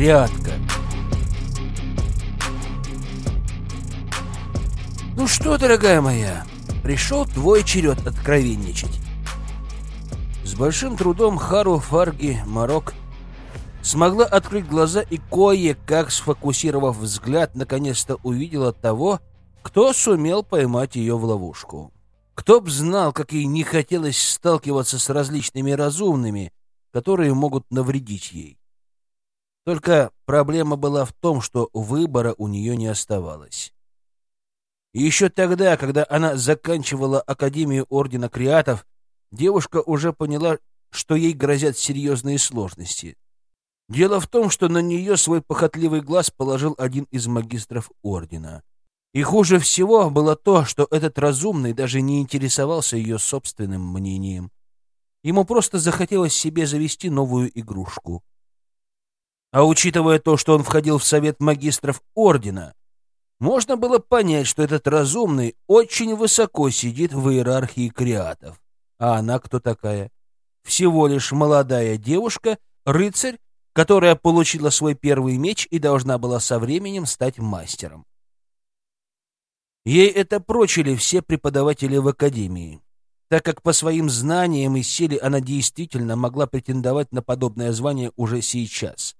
Крятка. Ну что, дорогая моя, пришел твой черед откровенничать. С большим трудом Хару Фарги Марок смогла открыть глаза и кое-как, сфокусировав взгляд, наконец-то увидела того, кто сумел поймать ее в ловушку. Кто б знал, как ей не хотелось сталкиваться с различными разумными, которые могут навредить ей. Только проблема была в том, что выбора у нее не оставалось. Еще тогда, когда она заканчивала Академию Ордена Креатов, девушка уже поняла, что ей грозят серьезные сложности. Дело в том, что на нее свой похотливый глаз положил один из магистров Ордена. И хуже всего было то, что этот разумный даже не интересовался ее собственным мнением. Ему просто захотелось себе завести новую игрушку. А учитывая то, что он входил в совет магистров Ордена, можно было понять, что этот разумный очень высоко сидит в иерархии креатов. А она кто такая? Всего лишь молодая девушка, рыцарь, которая получила свой первый меч и должна была со временем стать мастером. Ей это прочили все преподаватели в академии, так как по своим знаниям и силе она действительно могла претендовать на подобное звание уже сейчас.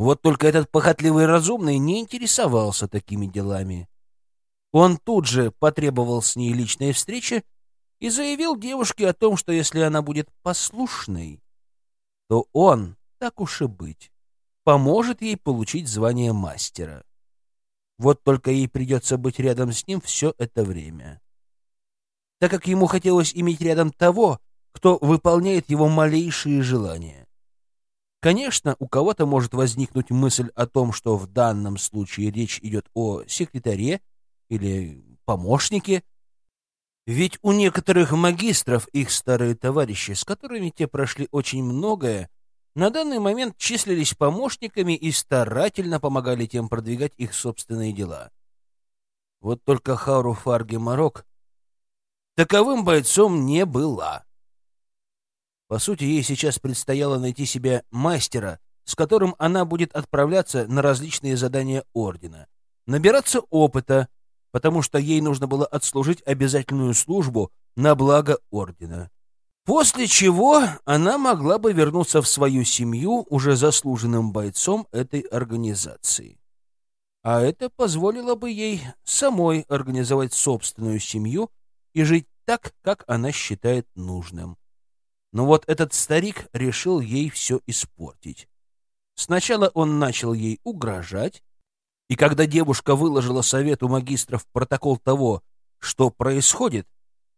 Вот только этот похотливый разумный не интересовался такими делами. Он тут же потребовал с ней личной встречи и заявил девушке о том, что если она будет послушной, то он, так уж и быть, поможет ей получить звание мастера. Вот только ей придется быть рядом с ним все это время. Так как ему хотелось иметь рядом того, кто выполняет его малейшие желания. Конечно, у кого-то может возникнуть мысль о том, что в данном случае речь идет о секретаре или помощнике, ведь у некоторых магистров их старые товарищи, с которыми те прошли очень многое, на данный момент числились помощниками и старательно помогали тем продвигать их собственные дела. Вот только Хару Фарги Марок таковым бойцом не была. По сути, ей сейчас предстояло найти себе мастера, с которым она будет отправляться на различные задания Ордена, набираться опыта, потому что ей нужно было отслужить обязательную службу на благо Ордена. После чего она могла бы вернуться в свою семью уже заслуженным бойцом этой организации. А это позволило бы ей самой организовать собственную семью и жить так, как она считает нужным. Но вот этот старик решил ей все испортить. Сначала он начал ей угрожать, и когда девушка выложила совету магистров протокол того, что происходит,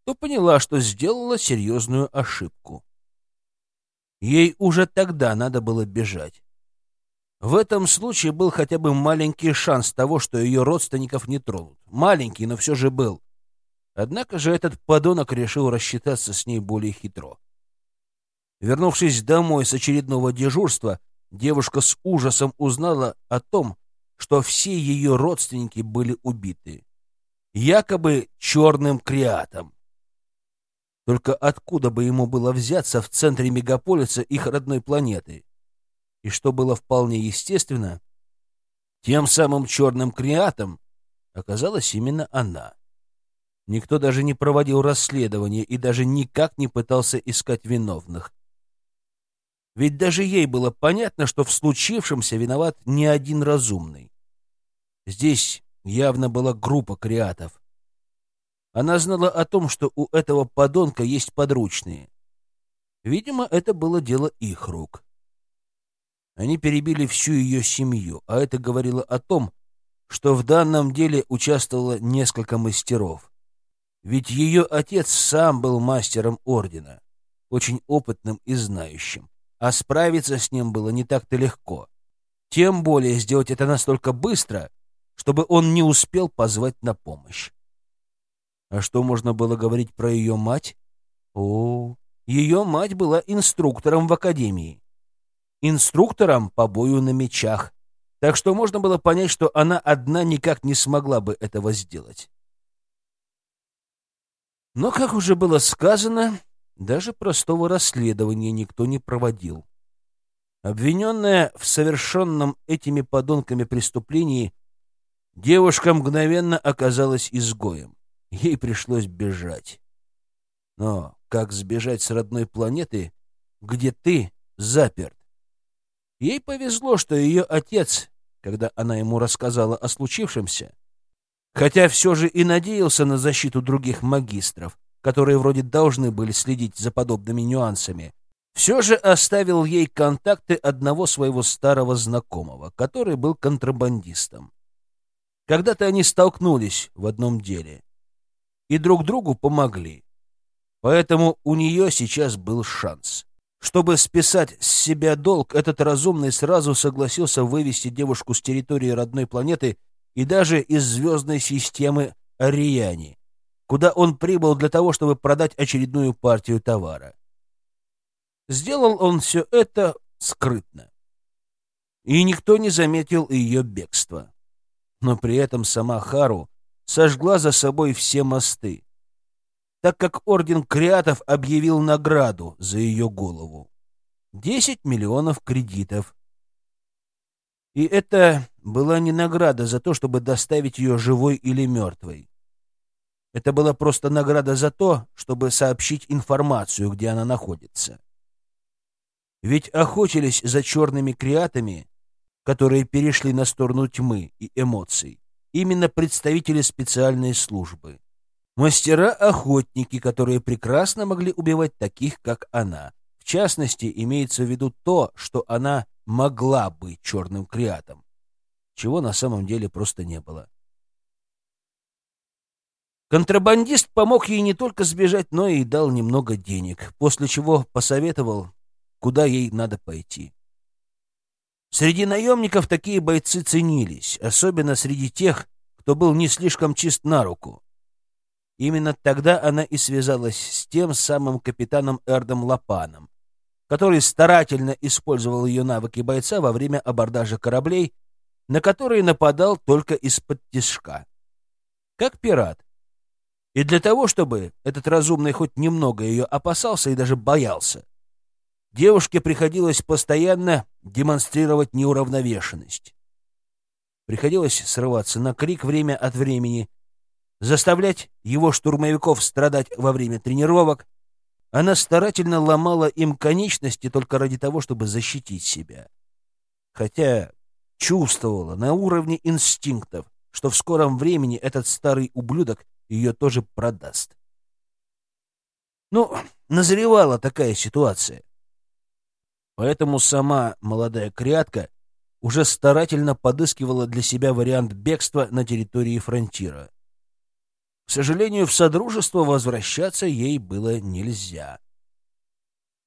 то поняла, что сделала серьезную ошибку. Ей уже тогда надо было бежать. В этом случае был хотя бы маленький шанс того, что ее родственников не тронут. Маленький, но все же был. Однако же этот подонок решил рассчитаться с ней более хитро. Вернувшись домой с очередного дежурства, девушка с ужасом узнала о том, что все ее родственники были убиты. Якобы черным креатом. Только откуда бы ему было взяться в центре мегаполиса их родной планеты? И что было вполне естественно, тем самым черным креатом оказалась именно она. Никто даже не проводил расследование и даже никак не пытался искать виновных. Ведь даже ей было понятно, что в случившемся виноват не один разумный. Здесь явно была группа креатов. Она знала о том, что у этого подонка есть подручные. Видимо, это было дело их рук. Они перебили всю ее семью, а это говорило о том, что в данном деле участвовало несколько мастеров. Ведь ее отец сам был мастером ордена, очень опытным и знающим а справиться с ним было не так-то легко. Тем более сделать это настолько быстро, чтобы он не успел позвать на помощь. А что можно было говорить про ее мать? О, ее мать была инструктором в академии. Инструктором по бою на мечах. Так что можно было понять, что она одна никак не смогла бы этого сделать. Но, как уже было сказано, даже простого расследования никто не проводил. Обвиненная в совершенном этими подонками преступлении, девушка мгновенно оказалась изгоем. Ей пришлось бежать. Но как сбежать с родной планеты, где ты заперт? Ей повезло, что ее отец, когда она ему рассказала о случившемся, хотя все же и надеялся на защиту других магистров, которые вроде должны были следить за подобными нюансами, все же оставил ей контакты одного своего старого знакомого, который был контрабандистом. Когда-то они столкнулись в одном деле и друг другу помогли. Поэтому у нее сейчас был шанс. Чтобы списать с себя долг, этот разумный сразу согласился вывести девушку с территории родной планеты и даже из звездной системы Ариани, куда он прибыл для того, чтобы продать очередную партию товара. Сделал он все это скрытно. И никто не заметил ее бегства. Но при этом сама Хару сожгла за собой все мосты так как орден Криатов объявил награду за ее голову. Десять миллионов кредитов. И это была не награда за то, чтобы доставить ее живой или мертвой. Это была просто награда за то, чтобы сообщить информацию, где она находится. Ведь охотились за черными креатами, которые перешли на сторону тьмы и эмоций, именно представители специальной службы. Мастера-охотники, которые прекрасно могли убивать таких, как она. В частности, имеется в виду то, что она могла быть черным креатом, чего на самом деле просто не было. Контрабандист помог ей не только сбежать, но и дал немного денег, после чего посоветовал, куда ей надо пойти. Среди наемников такие бойцы ценились, особенно среди тех, кто был не слишком чист на руку. Именно тогда она и связалась с тем самым капитаном Эрдом Лапаном, который старательно использовал ее навыки бойца во время абордажа кораблей, на которые нападал только из-под тишка. Как пират. И для того, чтобы этот разумный хоть немного ее опасался и даже боялся, девушке приходилось постоянно демонстрировать неуравновешенность. Приходилось срываться на крик время от времени — заставлять его штурмовиков страдать во время тренировок, она старательно ломала им конечности только ради того, чтобы защитить себя. Хотя чувствовала на уровне инстинктов, что в скором времени этот старый ублюдок ее тоже продаст. Ну, назревала такая ситуация. Поэтому сама молодая крятка уже старательно подыскивала для себя вариант бегства на территории фронтира. К сожалению, в Содружество возвращаться ей было нельзя.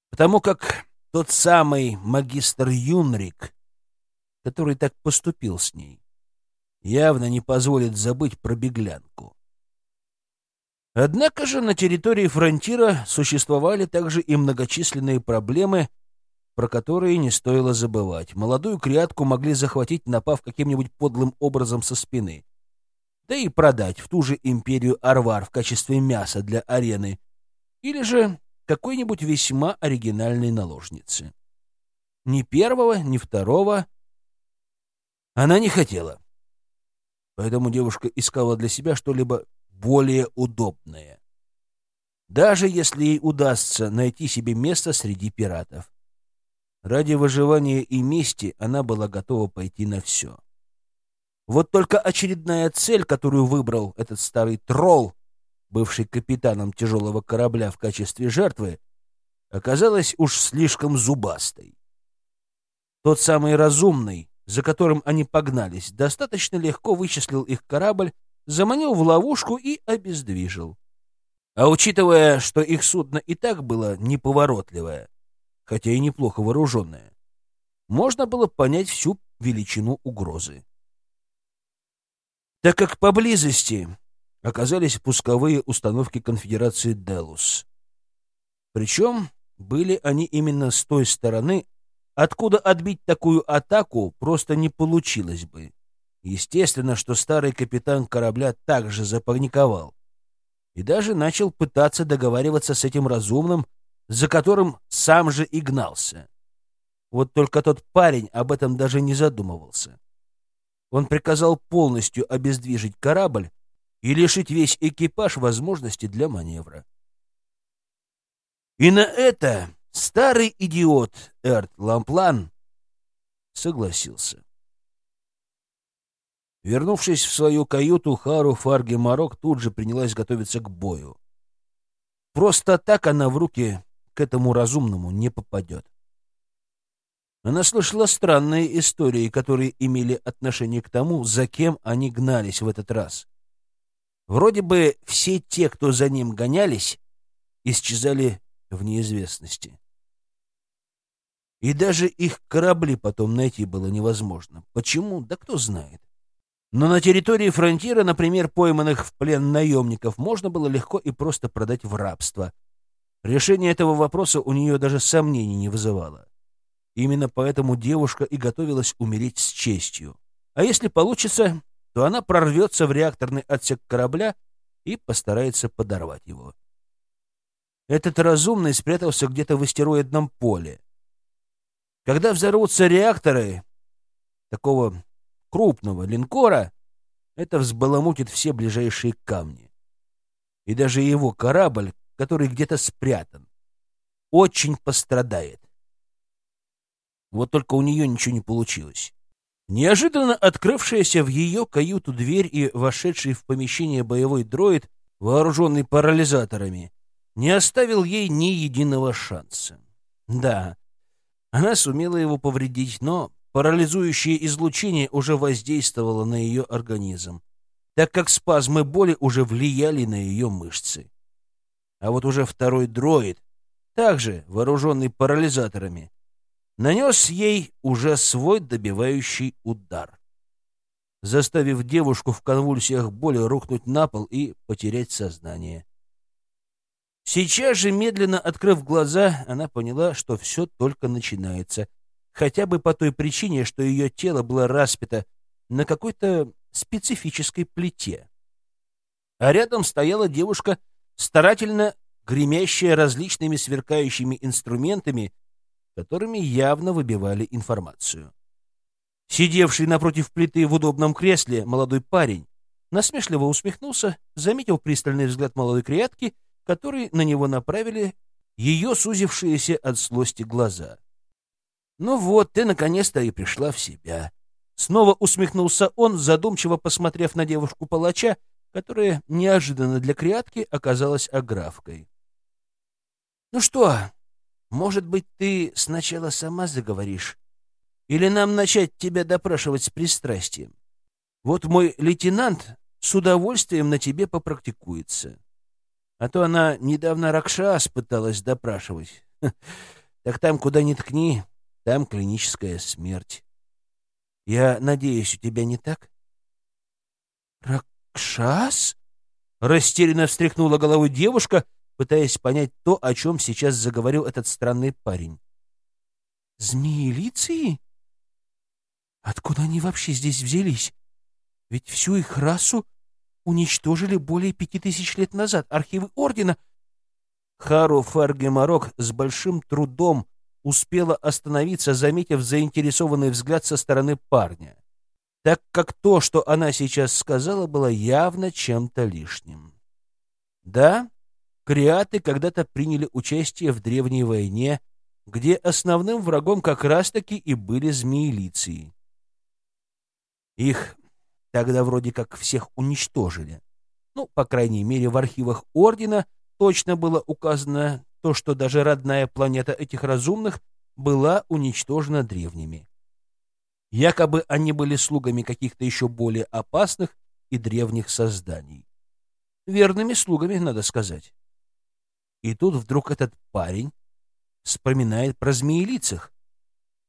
Потому как тот самый магистр Юнрик, который так поступил с ней, явно не позволит забыть про беглянку. Однако же на территории фронтира существовали также и многочисленные проблемы, про которые не стоило забывать. Молодую крятку могли захватить, напав каким-нибудь подлым образом со спины да и продать в ту же империю Арвар в качестве мяса для арены, или же какой-нибудь весьма оригинальной наложницы. Ни первого, ни второго она не хотела. Поэтому девушка искала для себя что-либо более удобное. Даже если ей удастся найти себе место среди пиратов. Ради выживания и мести она была готова пойти на все. Вот только очередная цель, которую выбрал этот старый тролл, бывший капитаном тяжелого корабля в качестве жертвы, оказалась уж слишком зубастой. Тот самый разумный, за которым они погнались, достаточно легко вычислил их корабль, заманил в ловушку и обездвижил. А учитывая, что их судно и так было неповоротливое, хотя и неплохо вооруженное, можно было понять всю величину угрозы так как поблизости оказались пусковые установки конфедерации Делус. Причем были они именно с той стороны, откуда отбить такую атаку просто не получилось бы. Естественно, что старый капитан корабля также запаниковал и даже начал пытаться договариваться с этим разумным, за которым сам же и гнался. Вот только тот парень об этом даже не задумывался. Он приказал полностью обездвижить корабль и лишить весь экипаж возможности для маневра. И на это старый идиот Эрт Ламплан согласился. Вернувшись в свою каюту, Хару Фарги Марок тут же принялась готовиться к бою. Просто так она в руки к этому разумному не попадет. Она слышала странные истории, которые имели отношение к тому, за кем они гнались в этот раз. Вроде бы все те, кто за ним гонялись, исчезали в неизвестности. И даже их корабли потом найти было невозможно. Почему? Да кто знает. Но на территории фронтира, например, пойманных в плен наемников можно было легко и просто продать в рабство. Решение этого вопроса у нее даже сомнений не вызывало. Именно поэтому девушка и готовилась умереть с честью. А если получится, то она прорвется в реакторный отсек корабля и постарается подорвать его. Этот разумный спрятался где-то в астероидном поле. Когда взорвутся реакторы такого крупного линкора, это взбаламутит все ближайшие камни. И даже его корабль, который где-то спрятан, очень пострадает. Вот только у нее ничего не получилось. Неожиданно открывшаяся в ее каюту дверь и вошедший в помещение боевой дроид, вооруженный парализаторами, не оставил ей ни единого шанса. Да, она сумела его повредить, но парализующее излучение уже воздействовало на ее организм, так как спазмы боли уже влияли на ее мышцы. А вот уже второй дроид, также вооруженный парализаторами, нанес ей уже свой добивающий удар, заставив девушку в конвульсиях боли рухнуть на пол и потерять сознание. Сейчас же, медленно открыв глаза, она поняла, что все только начинается, хотя бы по той причине, что ее тело было распято на какой-то специфической плите. А рядом стояла девушка, старательно гремящая различными сверкающими инструментами которыми явно выбивали информацию. Сидевший напротив плиты в удобном кресле молодой парень насмешливо усмехнулся, заметил пристальный взгляд молодой креатки, который на него направили ее сузившиеся от злости глаза. «Ну вот, ты наконец-то и пришла в себя». Снова усмехнулся он, задумчиво посмотрев на девушку-палача, которая неожиданно для креатки оказалась аграфкой. «Ну что, может быть, ты сначала сама заговоришь? Или нам начать тебя допрашивать с пристрастием? Вот мой лейтенант с удовольствием на тебе попрактикуется. А то она недавно Ракшас пыталась допрашивать. Так там, куда ни ткни, там клиническая смерть. Я надеюсь, у тебя не так? Ракшас? Растерянно встряхнула головой девушка, пытаясь понять то, о чем сейчас заговорил этот странный парень. «Змеи-лиции? Откуда они вообще здесь взялись? Ведь всю их расу уничтожили более пяти тысяч лет назад. Архивы Ордена...» Хару Фаргемарок с большим трудом успела остановиться, заметив заинтересованный взгляд со стороны парня, так как то, что она сейчас сказала, было явно чем-то лишним. Да, Криаты когда-то приняли участие в древней войне, где основным врагом как раз-таки и были змеилиции. Их тогда вроде как всех уничтожили. Ну, по крайней мере, в архивах Ордена точно было указано то, что даже родная планета этих разумных была уничтожена древними. Якобы они были слугами каких-то еще более опасных и древних созданий. Верными слугами, надо сказать. И тут вдруг этот парень вспоминает про змеелицах.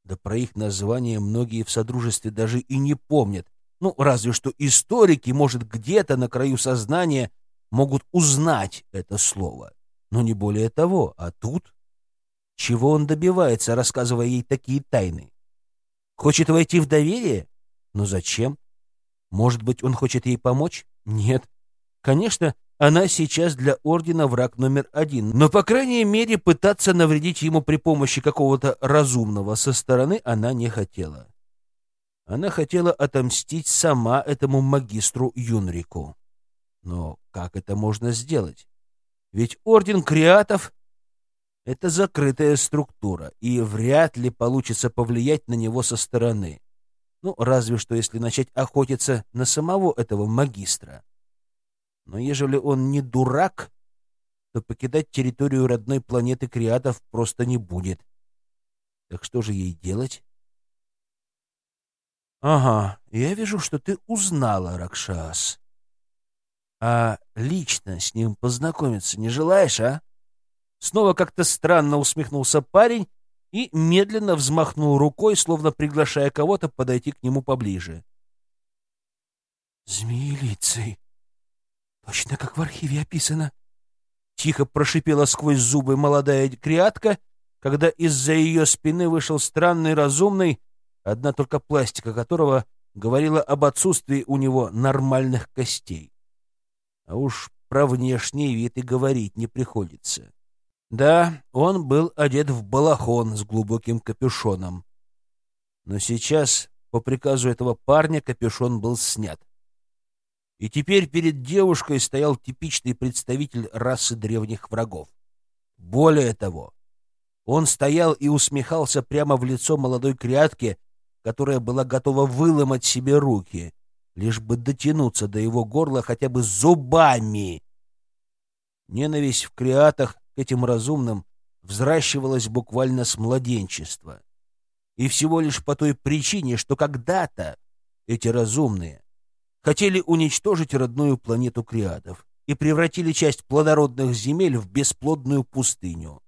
Да про их название многие в Содружестве даже и не помнят. Ну, разве что историки, может, где-то на краю сознания могут узнать это слово. Но не более того. А тут... Чего он добивается, рассказывая ей такие тайны? Хочет войти в доверие? Но зачем? Может быть, он хочет ей помочь? Нет. Конечно, она сейчас для Ордена враг номер один, но, по крайней мере, пытаться навредить ему при помощи какого-то разумного со стороны она не хотела. Она хотела отомстить сама этому магистру Юнрику. Но как это можно сделать? Ведь Орден Креатов — это закрытая структура, и вряд ли получится повлиять на него со стороны. Ну, разве что если начать охотиться на самого этого магистра. Но ежели он не дурак, то покидать территорию родной планеты Криатов просто не будет. Так что же ей делать? Ага, я вижу, что ты узнала Ракшас. А лично с ним познакомиться не желаешь, а? Снова как-то странно усмехнулся парень и медленно взмахнул рукой, словно приглашая кого-то подойти к нему поближе. Змеилицей. Точно как в архиве описано. Тихо прошипела сквозь зубы молодая креатка, когда из-за ее спины вышел странный разумный, одна только пластика которого говорила об отсутствии у него нормальных костей. А уж про внешний вид и говорить не приходится. Да, он был одет в балахон с глубоким капюшоном. Но сейчас, по приказу этого парня, капюшон был снят. И теперь перед девушкой стоял типичный представитель расы древних врагов. Более того, он стоял и усмехался прямо в лицо молодой крятке, которая была готова выломать себе руки, лишь бы дотянуться до его горла хотя бы зубами. Ненависть в креатах к этим разумным взращивалась буквально с младенчества. И всего лишь по той причине, что когда-то эти разумные хотели уничтожить родную планету криадов и превратили часть плодородных земель в бесплодную пустыню.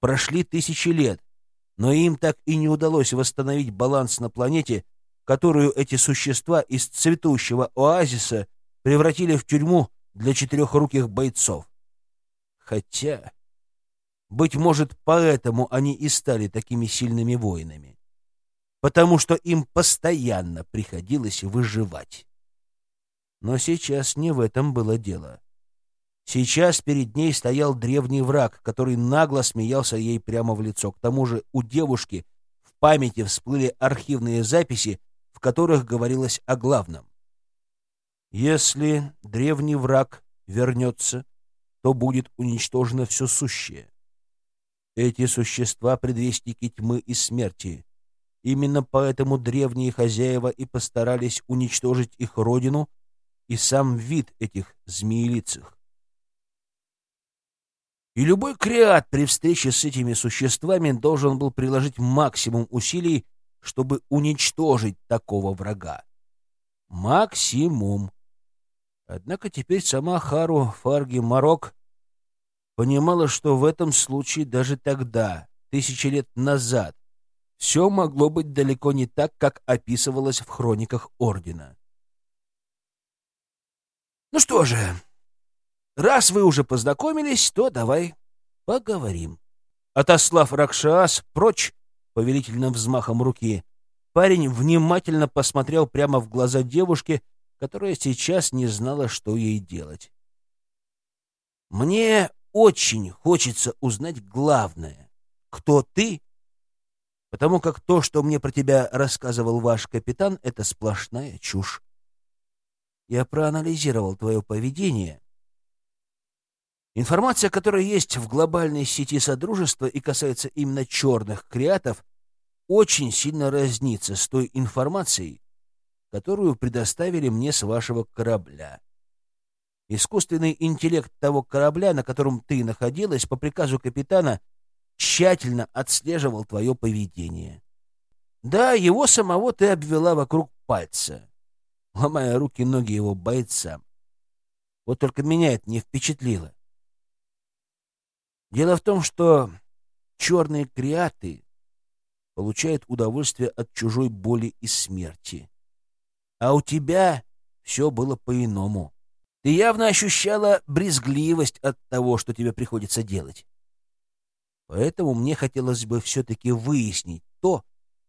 Прошли тысячи лет, но им так и не удалось восстановить баланс на планете, которую эти существа из цветущего оазиса превратили в тюрьму для четырехруких бойцов. Хотя, быть может, поэтому они и стали такими сильными воинами, потому что им постоянно приходилось выживать. Но сейчас не в этом было дело. Сейчас перед ней стоял древний враг, который нагло смеялся ей прямо в лицо. К тому же у девушки в памяти всплыли архивные записи, которых говорилось о главном. Если древний враг вернется, то будет уничтожено все сущее. Эти существа — предвестники тьмы и смерти. Именно поэтому древние хозяева и постарались уничтожить их родину — и сам вид этих змеелицых. И любой креат при встрече с этими существами должен был приложить максимум усилий, чтобы уничтожить такого врага. Максимум. Однако теперь сама Хару Фарги Марок понимала, что в этом случае даже тогда, тысячи лет назад, все могло быть далеко не так, как описывалось в хрониках Ордена. Ну что же, раз вы уже познакомились, то давай поговорим. Отослав Ракшас прочь повелительным взмахом руки, парень внимательно посмотрел прямо в глаза девушки, которая сейчас не знала, что ей делать. «Мне очень хочется узнать главное. Кто ты? Потому как то, что мне про тебя рассказывал ваш капитан, — это сплошная чушь. Я проанализировал твое поведение. Информация, которая есть в глобальной сети Содружества и касается именно черных креатов, очень сильно разнится с той информацией, которую предоставили мне с вашего корабля. Искусственный интеллект того корабля, на котором ты находилась, по приказу капитана тщательно отслеживал твое поведение. Да, его самого ты обвела вокруг пальца ломая руки и ноги его бойцам. Вот только меня это не впечатлило. Дело в том, что черные креаты получают удовольствие от чужой боли и смерти. А у тебя все было по-иному. Ты явно ощущала брезгливость от того, что тебе приходится делать. Поэтому мне хотелось бы все-таки выяснить то,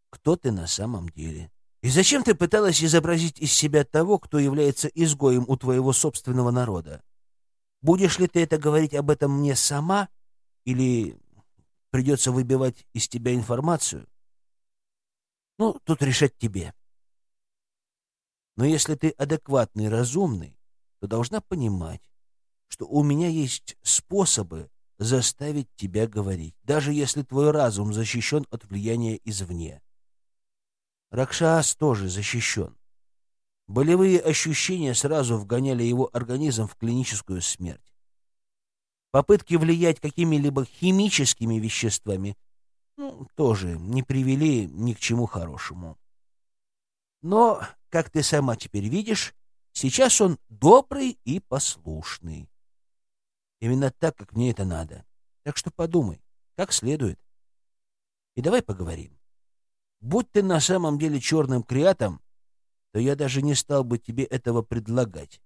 кто ты на самом деле. И зачем ты пыталась изобразить из себя того, кто является изгоем у твоего собственного народа? Будешь ли ты это говорить об этом мне сама, или придется выбивать из тебя информацию? Ну, тут решать тебе. Но если ты адекватный, разумный, то должна понимать, что у меня есть способы заставить тебя говорить, даже если твой разум защищен от влияния извне. Ракшас тоже защищен. Болевые ощущения сразу вгоняли его организм в клиническую смерть. Попытки влиять какими-либо химическими веществами ну, тоже не привели ни к чему хорошему. Но, как ты сама теперь видишь, сейчас он добрый и послушный. Именно так, как мне это надо. Так что подумай, как следует. И давай поговорим. Будь ты на самом деле черным креатом, то я даже не стал бы тебе этого предлагать.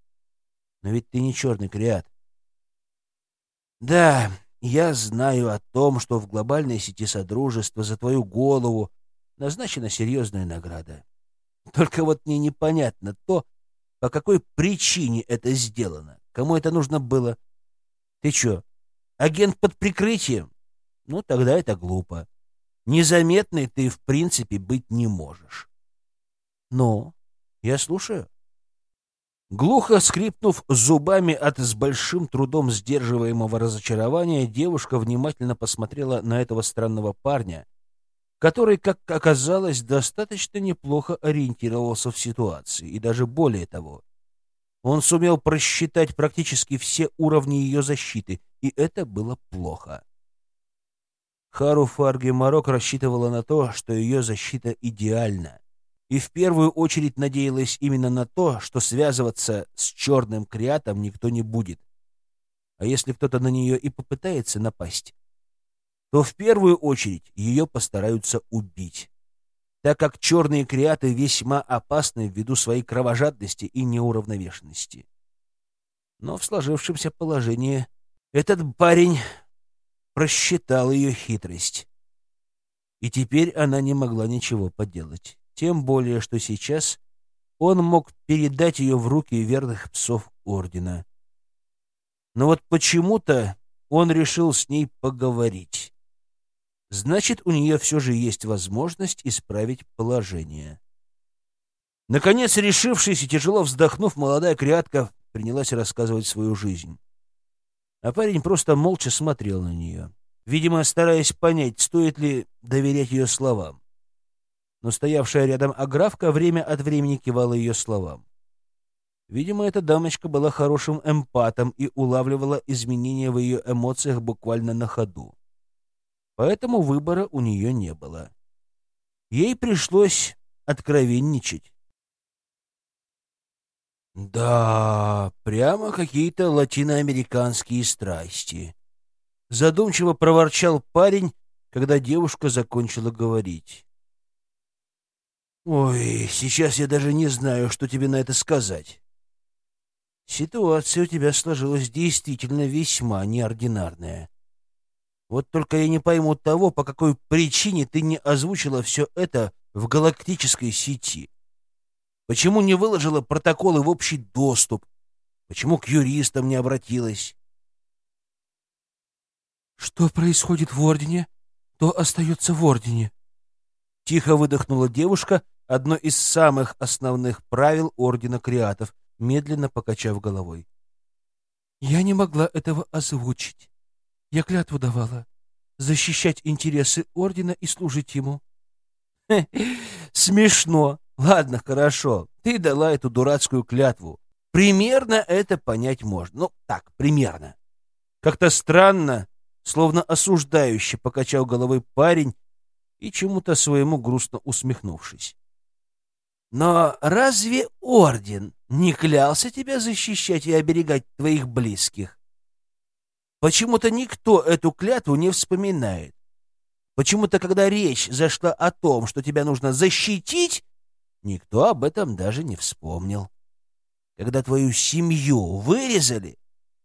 Но ведь ты не черный креат. Да, я знаю о том, что в глобальной сети Содружества за твою голову назначена серьезная награда. Только вот мне непонятно то, по какой причине это сделано. Кому это нужно было? Ты что, агент под прикрытием? Ну, тогда это глупо. Незаметной ты, в принципе, быть не можешь. Но я слушаю. Глухо скрипнув зубами от с большим трудом сдерживаемого разочарования, девушка внимательно посмотрела на этого странного парня, который, как оказалось, достаточно неплохо ориентировался в ситуации, и даже более того. Он сумел просчитать практически все уровни ее защиты, и это было плохо. Хару Фарги Марок рассчитывала на то, что ее защита идеальна, и в первую очередь надеялась именно на то, что связываться с черным креатом никто не будет. А если кто-то на нее и попытается напасть, то в первую очередь ее постараются убить, так как черные креаты весьма опасны ввиду своей кровожадности и неуравновешенности. Но в сложившемся положении этот парень просчитал ее хитрость, и теперь она не могла ничего поделать, тем более, что сейчас он мог передать ее в руки верных псов Ордена. Но вот почему-то он решил с ней поговорить. Значит, у нее все же есть возможность исправить положение. Наконец, решившись и тяжело вздохнув, молодая креатка принялась рассказывать свою жизнь. А парень просто молча смотрел на нее, видимо, стараясь понять, стоит ли доверять ее словам. Но стоявшая рядом Аграфка время от времени кивала ее словам. Видимо, эта дамочка была хорошим эмпатом и улавливала изменения в ее эмоциях буквально на ходу поэтому выбора у нее не было. Ей пришлось откровенничать. Да, прямо какие-то латиноамериканские страсти. Задумчиво проворчал парень, когда девушка закончила говорить. Ой, сейчас я даже не знаю, что тебе на это сказать. Ситуация у тебя сложилась действительно весьма неординарная. Вот только я не пойму того, по какой причине ты не озвучила все это в галактической сети. Почему не выложила протоколы в общий доступ? Почему к юристам не обратилась? Что происходит в Ордене, то остается в Ордене. Тихо выдохнула девушка, одно из самых основных правил Ордена Креатов, медленно покачав головой. Я не могла этого озвучить. Я клятву давала защищать интересы ордена и служить ему. Смешно. Ладно, хорошо. Ты дала эту дурацкую клятву. Примерно это понять можно. Ну, так, примерно. Как-то странно, словно осуждающе покачал головой парень и чему-то своему грустно усмехнувшись. Но разве орден не клялся тебя защищать и оберегать твоих близких? Почему-то никто эту клятву не вспоминает. Почему-то, когда речь зашла о том, что тебя нужно защитить, никто об этом даже не вспомнил. Когда твою семью вырезали,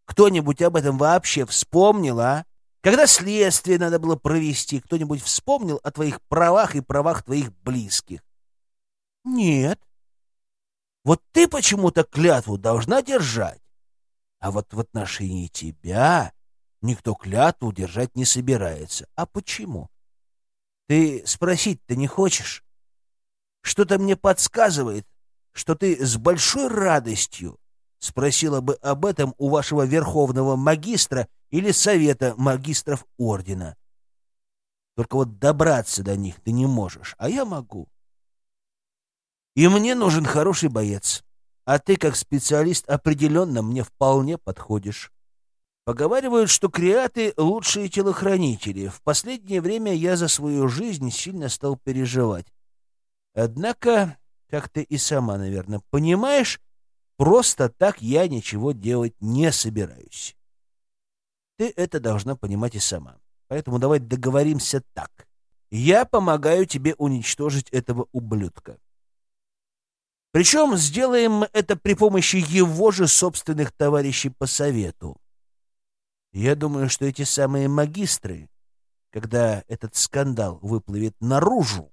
кто-нибудь об этом вообще вспомнил, а? Когда следствие надо было провести, кто-нибудь вспомнил о твоих правах и правах твоих близких? Нет. Вот ты почему-то клятву должна держать. А вот в отношении тебя никто клятву держать не собирается. А почему? Ты спросить-то не хочешь? Что-то мне подсказывает, что ты с большой радостью спросила бы об этом у вашего верховного магистра или совета магистров ордена. Только вот добраться до них ты не можешь, а я могу. И мне нужен хороший боец. А ты, как специалист, определенно мне вполне подходишь. Поговаривают, что креаты — лучшие телохранители. В последнее время я за свою жизнь сильно стал переживать. Однако, как ты и сама, наверное, понимаешь, просто так я ничего делать не собираюсь. Ты это должна понимать и сама. Поэтому давай договоримся так. Я помогаю тебе уничтожить этого ублюдка. Причем сделаем это при помощи его же собственных товарищей по совету. Я думаю, что эти самые магистры, когда этот скандал выплывет наружу,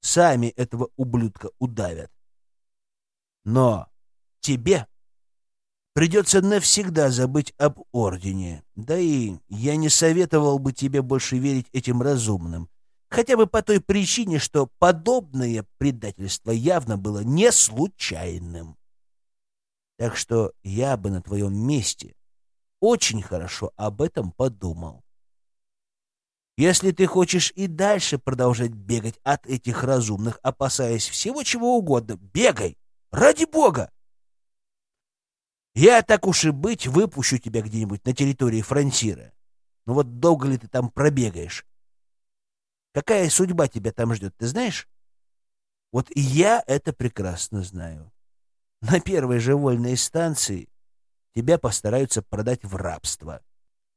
сами этого ублюдка удавят. Но тебе придется навсегда забыть об Ордене. Да и я не советовал бы тебе больше верить этим разумным. Хотя бы по той причине, что подобное предательство явно было не случайным. Так что я бы на твоем месте очень хорошо об этом подумал. Если ты хочешь и дальше продолжать бегать от этих разумных, опасаясь всего чего угодно, бегай! Ради бога! Я, так уж и быть, выпущу тебя где-нибудь на территории фронтира. Но вот долго ли ты там пробегаешь? Какая судьба тебя там ждет, ты знаешь? Вот я это прекрасно знаю. На первой же вольной станции тебя постараются продать в рабство.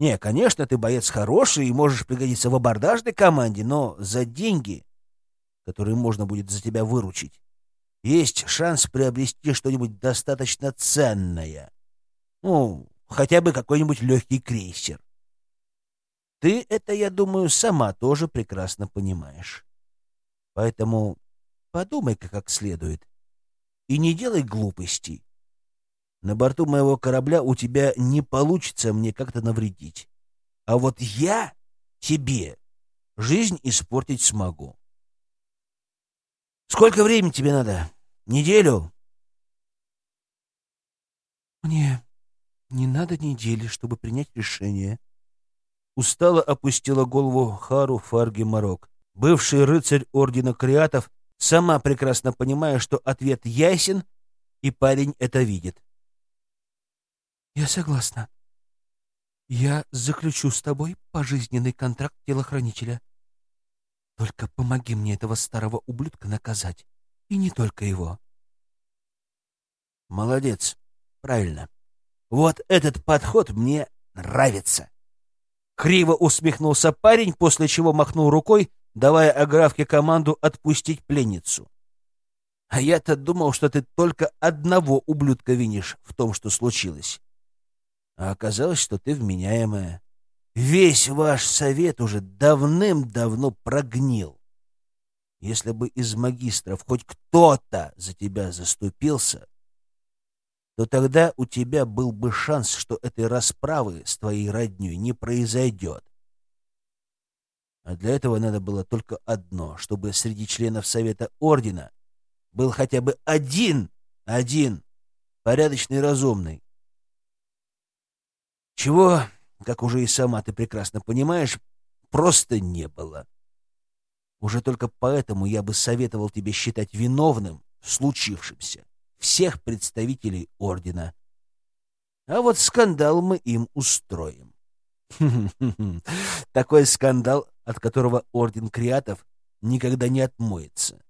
Не, конечно, ты боец хороший и можешь пригодиться в абордажной команде, но за деньги, которые можно будет за тебя выручить, есть шанс приобрести что-нибудь достаточно ценное. Ну, хотя бы какой-нибудь легкий крейсер. Ты это, я думаю, сама тоже прекрасно понимаешь. Поэтому подумай-ка как следует и не делай глупостей. На борту моего корабля у тебя не получится мне как-то навредить. А вот я тебе жизнь испортить смогу. Сколько времени тебе надо? Неделю? Мне не надо недели, чтобы принять решение. Устало опустила голову Хару Фарги Марок. Бывший рыцарь Ордена Криатов, сама прекрасно понимая, что ответ ясен, и парень это видит. Я согласна. Я заключу с тобой пожизненный контракт телохранителя. Только помоги мне этого старого ублюдка наказать. И не только его. Молодец. Правильно. Вот этот подход мне нравится. Криво усмехнулся парень, после чего махнул рукой, давая Аграфке команду отпустить пленницу. А я-то думал, что ты только одного ублюдка винишь в том, что случилось. А оказалось, что ты вменяемая. Весь ваш совет уже давным-давно прогнил. Если бы из магистров хоть кто-то за тебя заступился, то тогда у тебя был бы шанс, что этой расправы с твоей родней не произойдет. А для этого надо было только одно, чтобы среди членов Совета Ордена был хотя бы один, один, порядочный разумный, чего, как уже и сама ты прекрасно понимаешь, просто не было. Уже только поэтому я бы советовал тебе считать виновным в случившемся всех представителей Ордена. А вот скандал мы им устроим. Такой скандал, от которого Орден Криатов никогда не отмоется.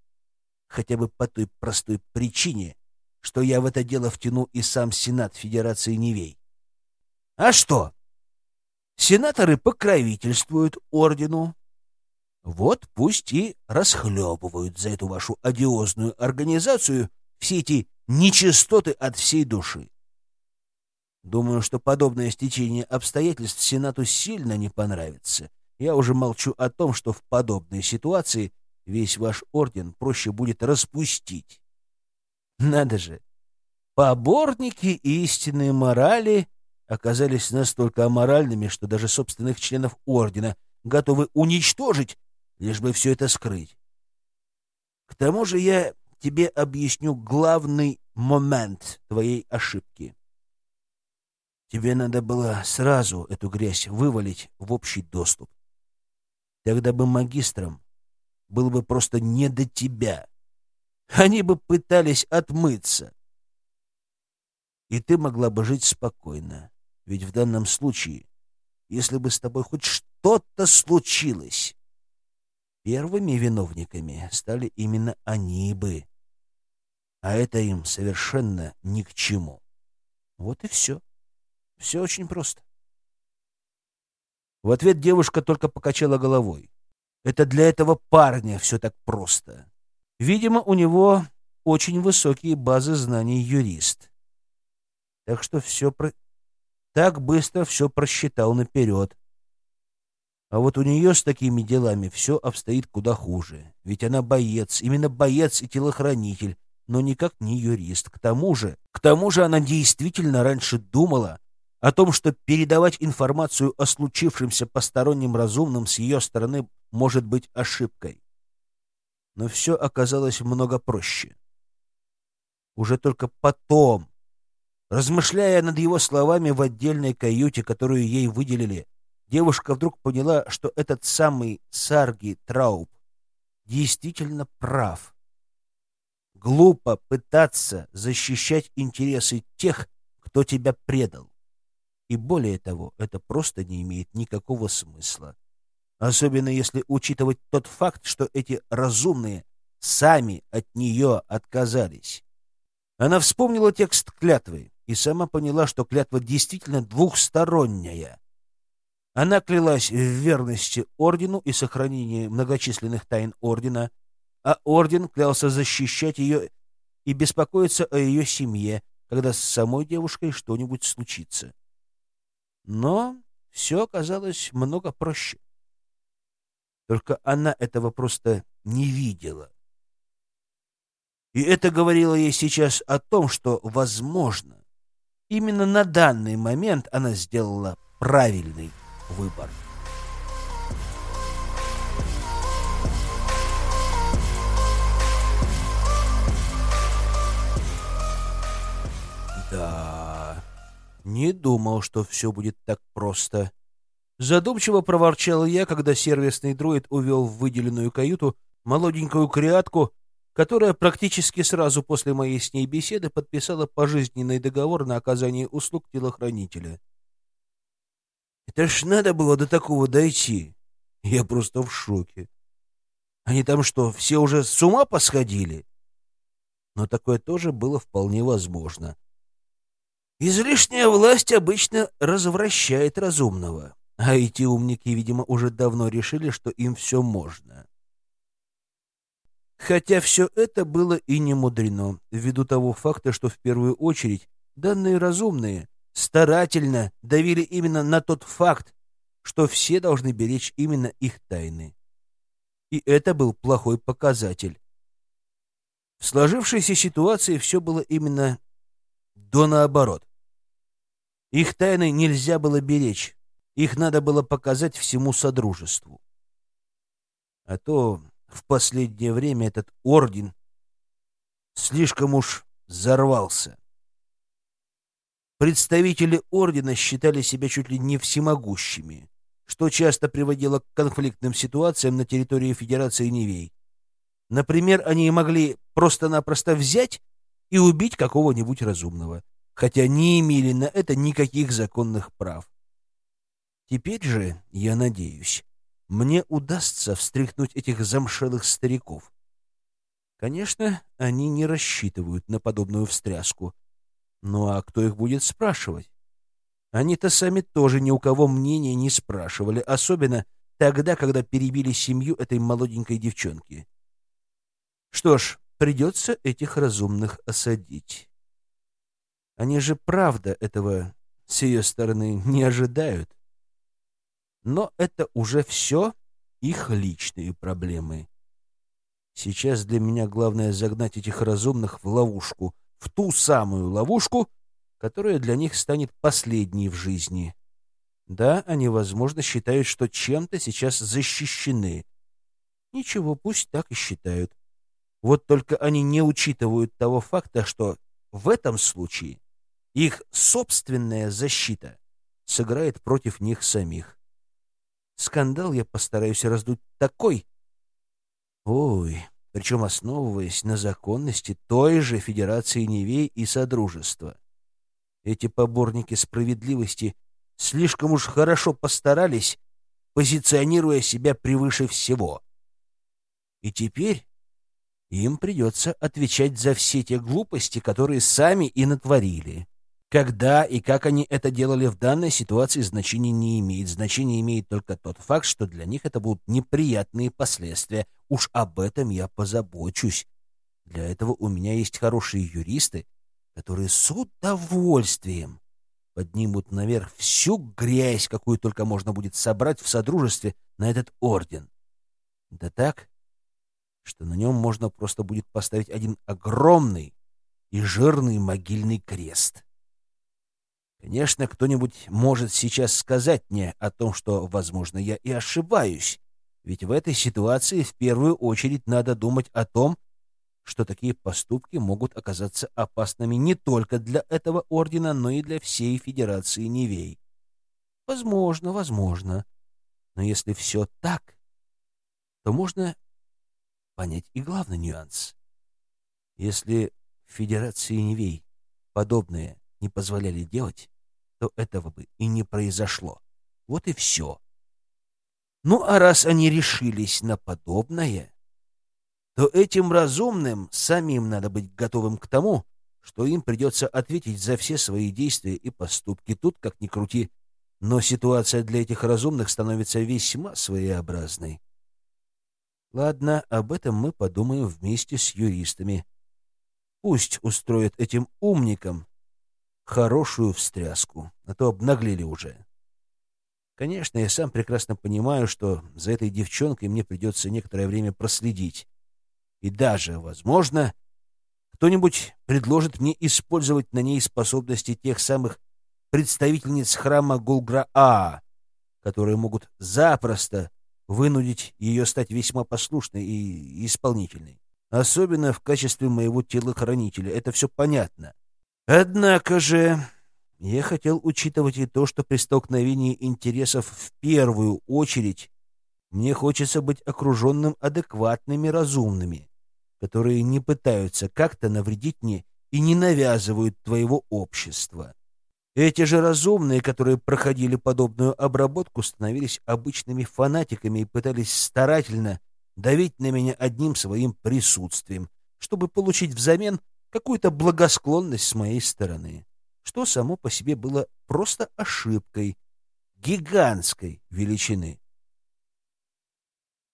Хотя бы по той простой причине, что я в это дело втяну и сам Сенат Федерации Невей. А что? Сенаторы покровительствуют ордену. Вот пусть и расхлебывают за эту вашу одиозную организацию все эти нечистоты от всей души. Думаю, что подобное стечение обстоятельств Сенату сильно не понравится. Я уже молчу о том, что в подобной ситуации весь ваш орден проще будет распустить. Надо же! Поборники истинной морали оказались настолько аморальными, что даже собственных членов ордена готовы уничтожить, лишь бы все это скрыть. К тому же я тебе объясню главный момент твоей ошибки. Тебе надо было сразу эту грязь вывалить в общий доступ. Тогда бы магистрам было бы просто не до тебя. Они бы пытались отмыться. И ты могла бы жить спокойно. Ведь в данном случае, если бы с тобой хоть что-то случилось, первыми виновниками стали именно они бы. А это им совершенно ни к чему. Вот и все. Все очень просто. В ответ девушка только покачала головой. Это для этого парня все так просто. Видимо, у него очень высокие базы знаний юрист. Так что все про... так быстро все просчитал наперед. А вот у нее с такими делами все обстоит куда хуже. Ведь она боец, именно боец и телохранитель, но никак не юрист. К тому же, к тому же она действительно раньше думала о том, что передавать информацию о случившемся посторонним разумным с ее стороны может быть ошибкой. Но все оказалось много проще. Уже только потом, размышляя над его словами в отдельной каюте, которую ей выделили, девушка вдруг поняла, что этот самый Сарги Трауб действительно прав. Глупо пытаться защищать интересы тех, кто тебя предал. И более того, это просто не имеет никакого смысла. Особенно если учитывать тот факт, что эти разумные сами от нее отказались. Она вспомнила текст клятвы и сама поняла, что клятва действительно двухсторонняя. Она клялась в верности ордену и сохранении многочисленных тайн ордена, а орден клялся защищать ее и беспокоиться о ее семье, когда с самой девушкой что-нибудь случится. Но все оказалось много проще. Только она этого просто не видела. И это говорило ей сейчас о том, что, возможно, именно на данный момент она сделала правильный выбор. Не думал, что все будет так просто. Задумчиво проворчал я, когда сервисный дроид увел в выделенную каюту молоденькую креатку, которая практически сразу после моей с ней беседы подписала пожизненный договор на оказание услуг телохранителя. Это ж надо было до такого дойти. Я просто в шоке. Они там что, все уже с ума посходили? Но такое тоже было вполне возможно. Излишняя власть обычно развращает разумного, а эти умники, видимо, уже давно решили, что им все можно. Хотя все это было и не мудрено, ввиду того факта, что в первую очередь данные разумные старательно давили именно на тот факт, что все должны беречь именно их тайны. И это был плохой показатель. В сложившейся ситуации все было именно до наоборот. Их тайны нельзя было беречь, их надо было показать всему Содружеству. А то в последнее время этот орден слишком уж взорвался. Представители ордена считали себя чуть ли не всемогущими, что часто приводило к конфликтным ситуациям на территории Федерации Невей. Например, они могли просто-напросто взять и убить какого-нибудь разумного, хотя не имели на это никаких законных прав. Теперь же, я надеюсь, мне удастся встряхнуть этих замшелых стариков. Конечно, они не рассчитывают на подобную встряску. Ну а кто их будет спрашивать? Они-то сами тоже ни у кого мнения не спрашивали, особенно тогда, когда перебили семью этой молоденькой девчонки. Что ж, придется этих разумных осадить. Они же правда этого с ее стороны не ожидают. Но это уже все их личные проблемы. Сейчас для меня главное загнать этих разумных в ловушку, в ту самую ловушку, которая для них станет последней в жизни. Да, они, возможно, считают, что чем-то сейчас защищены. Ничего, пусть так и считают. Вот только они не учитывают того факта, что в этом случае их собственная защита сыграет против них самих. Скандал я постараюсь раздуть такой. Ой, причем основываясь на законности той же Федерации Невей и Содружества. Эти поборники справедливости слишком уж хорошо постарались, позиционируя себя превыше всего. И теперь им придется отвечать за все те глупости, которые сами и натворили. Когда и как они это делали в данной ситуации, значения не имеет. Значение имеет только тот факт, что для них это будут неприятные последствия. Уж об этом я позабочусь. Для этого у меня есть хорошие юристы, которые с удовольствием поднимут наверх всю грязь, какую только можно будет собрать в содружестве на этот орден. Да так, что на нем можно просто будет поставить один огромный и жирный могильный крест. Конечно, кто-нибудь может сейчас сказать мне о том, что, возможно, я и ошибаюсь, ведь в этой ситуации в первую очередь надо думать о том, что такие поступки могут оказаться опасными не только для этого ордена, но и для всей Федерации Невей. Возможно, возможно. Но если все так, то можно понять и главный нюанс. Если в Федерации Невей подобное не позволяли делать, то этого бы и не произошло. Вот и все. Ну, а раз они решились на подобное, то этим разумным самим надо быть готовым к тому, что им придется ответить за все свои действия и поступки. Тут, как ни крути, но ситуация для этих разумных становится весьма своеобразной. Ладно, об этом мы подумаем вместе с юристами. Пусть устроят этим умникам хорошую встряску, а то обнаглели уже. Конечно, я сам прекрасно понимаю, что за этой девчонкой мне придется некоторое время проследить. И даже, возможно, кто-нибудь предложит мне использовать на ней способности тех самых представительниц храма Гулгра-А, которые могут запросто вынудить ее стать весьма послушной и исполнительной. Особенно в качестве моего телохранителя. Это все понятно. Однако же я хотел учитывать и то, что при столкновении интересов в первую очередь мне хочется быть окруженным адекватными разумными, которые не пытаются как-то навредить мне и не навязывают твоего общества. Эти же разумные, которые проходили подобную обработку, становились обычными фанатиками и пытались старательно давить на меня одним своим присутствием, чтобы получить взамен какую-то благосклонность с моей стороны, что само по себе было просто ошибкой гигантской величины.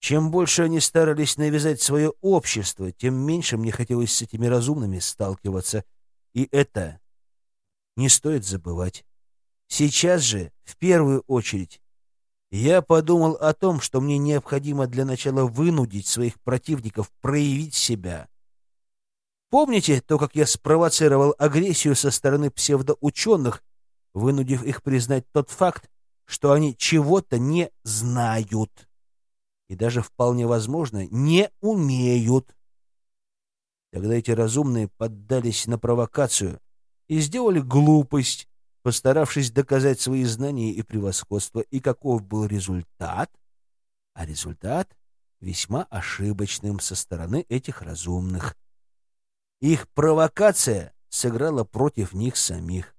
Чем больше они старались навязать свое общество, тем меньше мне хотелось с этими разумными сталкиваться, и это не стоит забывать. Сейчас же, в первую очередь, я подумал о том, что мне необходимо для начала вынудить своих противников проявить себя, Помните то, как я спровоцировал агрессию со стороны псевдоученых, вынудив их признать тот факт, что они чего-то не знают и даже вполне возможно не умеют. Тогда эти разумные поддались на провокацию и сделали глупость, постаравшись доказать свои знания и превосходство. И каков был результат? А результат весьма ошибочным со стороны этих разумных. Их провокация сыграла против них самих.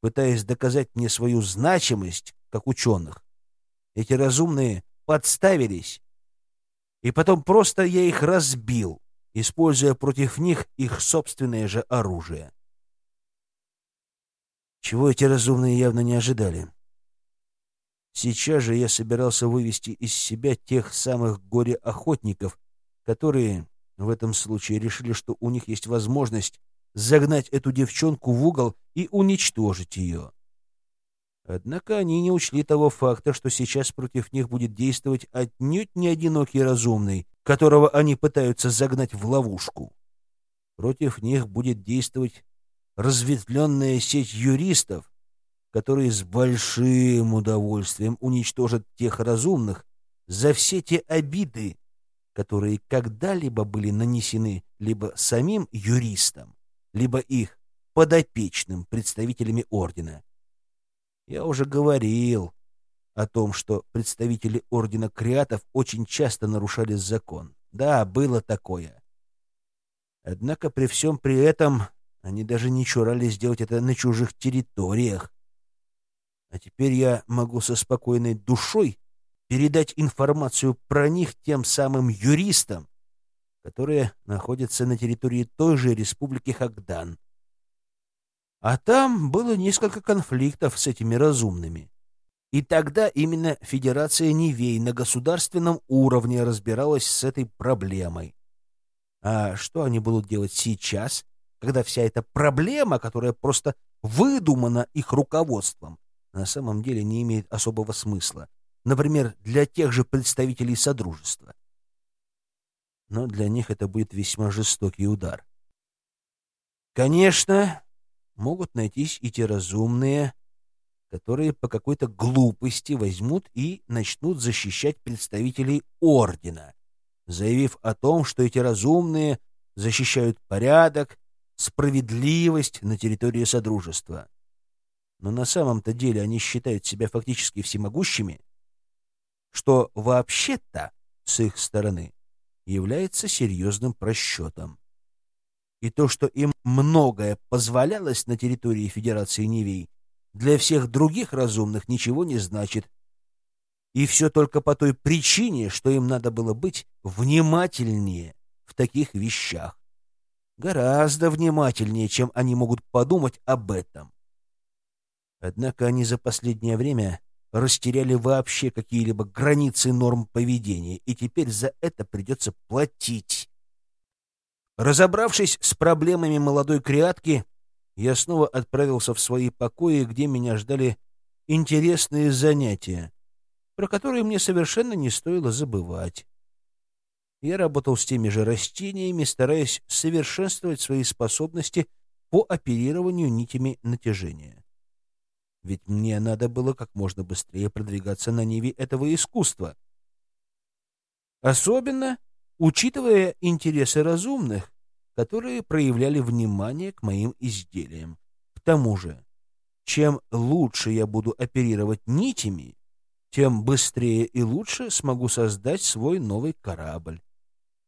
Пытаясь доказать мне свою значимость, как ученых, эти разумные подставились, и потом просто я их разбил, используя против них их собственное же оружие. Чего эти разумные явно не ожидали. Сейчас же я собирался вывести из себя тех самых горе-охотников, которые в этом случае решили, что у них есть возможность загнать эту девчонку в угол и уничтожить ее. Однако они не учли того факта, что сейчас против них будет действовать отнюдь не одинокий разумный, которого они пытаются загнать в ловушку. Против них будет действовать разветвленная сеть юристов, которые с большим удовольствием уничтожат тех разумных за все те обиды, которые когда-либо были нанесены либо самим юристам, либо их подопечным представителями ордена. Я уже говорил о том, что представители ордена креатов очень часто нарушали закон. Да, было такое. Однако при всем при этом они даже не чурали сделать это на чужих территориях. А теперь я могу со спокойной душой передать информацию про них тем самым юристам, которые находятся на территории той же республики Хагдан. А там было несколько конфликтов с этими разумными. И тогда именно Федерация Нивей на государственном уровне разбиралась с этой проблемой. А что они будут делать сейчас, когда вся эта проблема, которая просто выдумана их руководством, на самом деле не имеет особого смысла? Например, для тех же представителей Содружества. Но для них это будет весьма жестокий удар. Конечно, могут найтись и те разумные, которые по какой-то глупости возьмут и начнут защищать представителей Ордена, заявив о том, что эти разумные защищают порядок, справедливость на территории Содружества. Но на самом-то деле они считают себя фактически всемогущими, что вообще-то с их стороны является серьезным просчетом. И то, что им многое позволялось на территории Федерации Невей, для всех других разумных ничего не значит. И все только по той причине, что им надо было быть внимательнее в таких вещах. Гораздо внимательнее, чем они могут подумать об этом. Однако они за последнее время растеряли вообще какие-либо границы норм поведения, и теперь за это придется платить. Разобравшись с проблемами молодой креатки, я снова отправился в свои покои, где меня ждали интересные занятия, про которые мне совершенно не стоило забывать. Я работал с теми же растениями, стараясь совершенствовать свои способности по оперированию нитями натяжения. Ведь мне надо было как можно быстрее продвигаться на ниве этого искусства. Особенно учитывая интересы разумных, которые проявляли внимание к моим изделиям. К тому же, чем лучше я буду оперировать нитями, тем быстрее и лучше смогу создать свой новый корабль.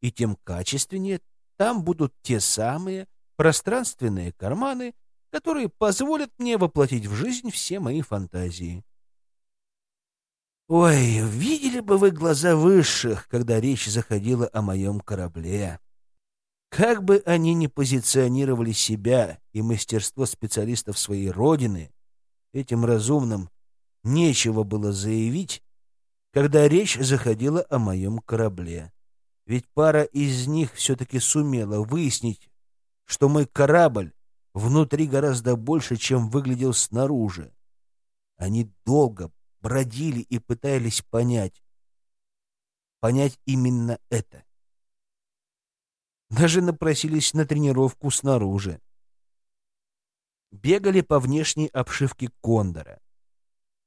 И тем качественнее там будут те самые пространственные карманы, которые позволят мне воплотить в жизнь все мои фантазии. Ой, видели бы вы глаза высших, когда речь заходила о моем корабле. Как бы они ни позиционировали себя и мастерство специалистов своей родины, этим разумным нечего было заявить, когда речь заходила о моем корабле. Ведь пара из них все-таки сумела выяснить, что мой корабль внутри гораздо больше, чем выглядел снаружи. Они долго бродили и пытались понять, понять именно это. Даже напросились на тренировку снаружи. Бегали по внешней обшивке кондора.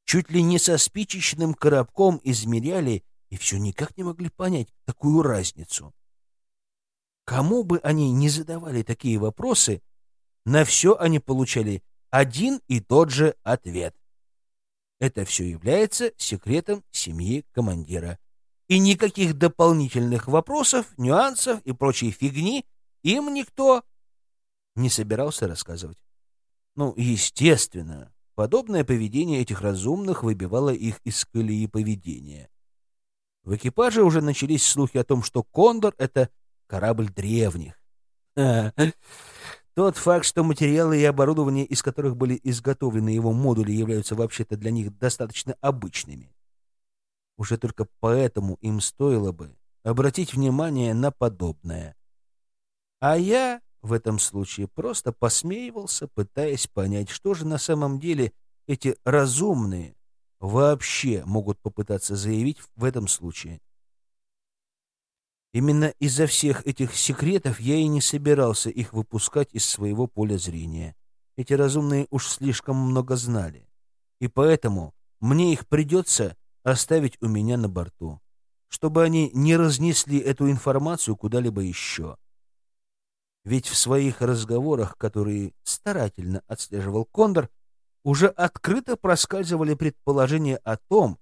Чуть ли не со спичечным коробком измеряли и все никак не могли понять такую разницу. Кому бы они ни задавали такие вопросы, на все они получали один и тот же ответ. Это все является секретом семьи командира и никаких дополнительных вопросов, нюансов и прочей фигни им никто не собирался рассказывать. Ну, естественно, подобное поведение этих разумных выбивало их из колеи поведения. В экипаже уже начались слухи о том, что «Кондор» — это корабль древних. Тот факт, что материалы и оборудование, из которых были изготовлены его модули, являются вообще-то для них достаточно обычными. Уже только поэтому им стоило бы обратить внимание на подобное. А я в этом случае просто посмеивался, пытаясь понять, что же на самом деле эти разумные вообще могут попытаться заявить в этом случае. Именно из-за всех этих секретов я и не собирался их выпускать из своего поля зрения. Эти разумные уж слишком много знали. И поэтому мне их придется оставить у меня на борту, чтобы они не разнесли эту информацию куда-либо еще. Ведь в своих разговорах, которые старательно отслеживал Кондор, уже открыто проскальзывали предположения о том,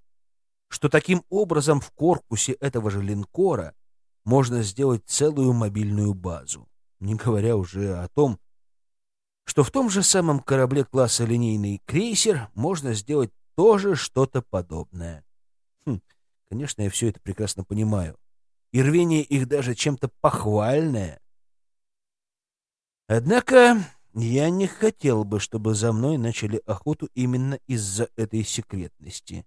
что таким образом в корпусе этого же линкора можно сделать целую мобильную базу, не говоря уже о том, что в том же самом корабле класса линейный крейсер можно сделать тоже что-то подобное. Хм, конечно, я все это прекрасно понимаю. И рвение их даже чем-то похвальное. Однако я не хотел бы, чтобы за мной начали охоту именно из-за этой секретности.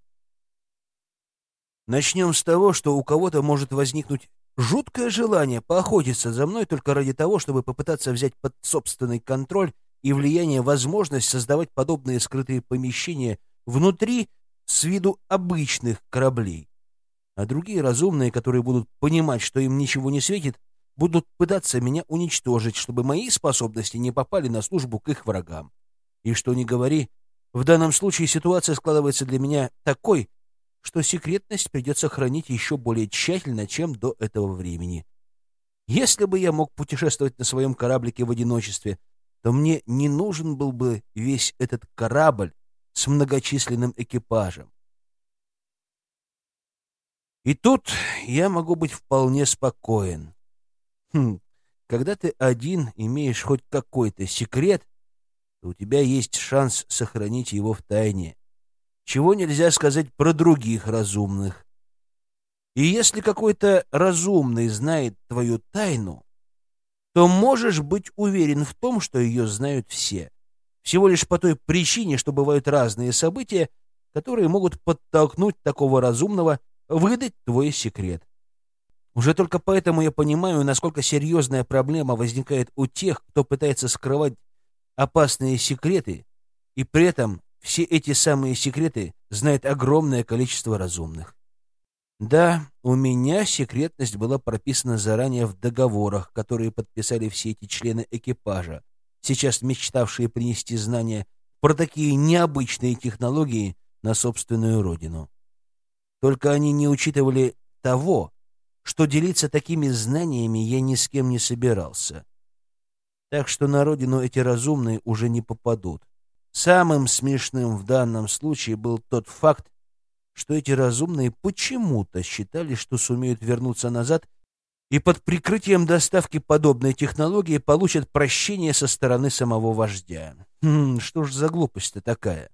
Начнем с того, что у кого-то может возникнуть Жуткое желание поохотиться за мной только ради того, чтобы попытаться взять под собственный контроль и влияние возможность создавать подобные скрытые помещения внутри с виду обычных кораблей. А другие разумные, которые будут понимать, что им ничего не светит, будут пытаться меня уничтожить, чтобы мои способности не попали на службу к их врагам. И что ни говори, в данном случае ситуация складывается для меня такой, что секретность придется хранить еще более тщательно, чем до этого времени. Если бы я мог путешествовать на своем кораблике в одиночестве, то мне не нужен был бы весь этот корабль с многочисленным экипажем. И тут я могу быть вполне спокоен. Хм, когда ты один имеешь хоть какой-то секрет, то у тебя есть шанс сохранить его в тайне чего нельзя сказать про других разумных. И если какой-то разумный знает твою тайну, то можешь быть уверен в том, что ее знают все. Всего лишь по той причине, что бывают разные события, которые могут подтолкнуть такого разумного выдать твой секрет. Уже только поэтому я понимаю, насколько серьезная проблема возникает у тех, кто пытается скрывать опасные секреты и при этом все эти самые секреты знает огромное количество разумных. Да, у меня секретность была прописана заранее в договорах, которые подписали все эти члены экипажа, сейчас мечтавшие принести знания про такие необычные технологии на собственную родину. Только они не учитывали того, что делиться такими знаниями я ни с кем не собирался. Так что на родину эти разумные уже не попадут. Самым смешным в данном случае был тот факт, что эти разумные почему-то считали, что сумеют вернуться назад и под прикрытием доставки подобной технологии получат прощение со стороны самого вождя. Хм, что ж за глупость-то такая?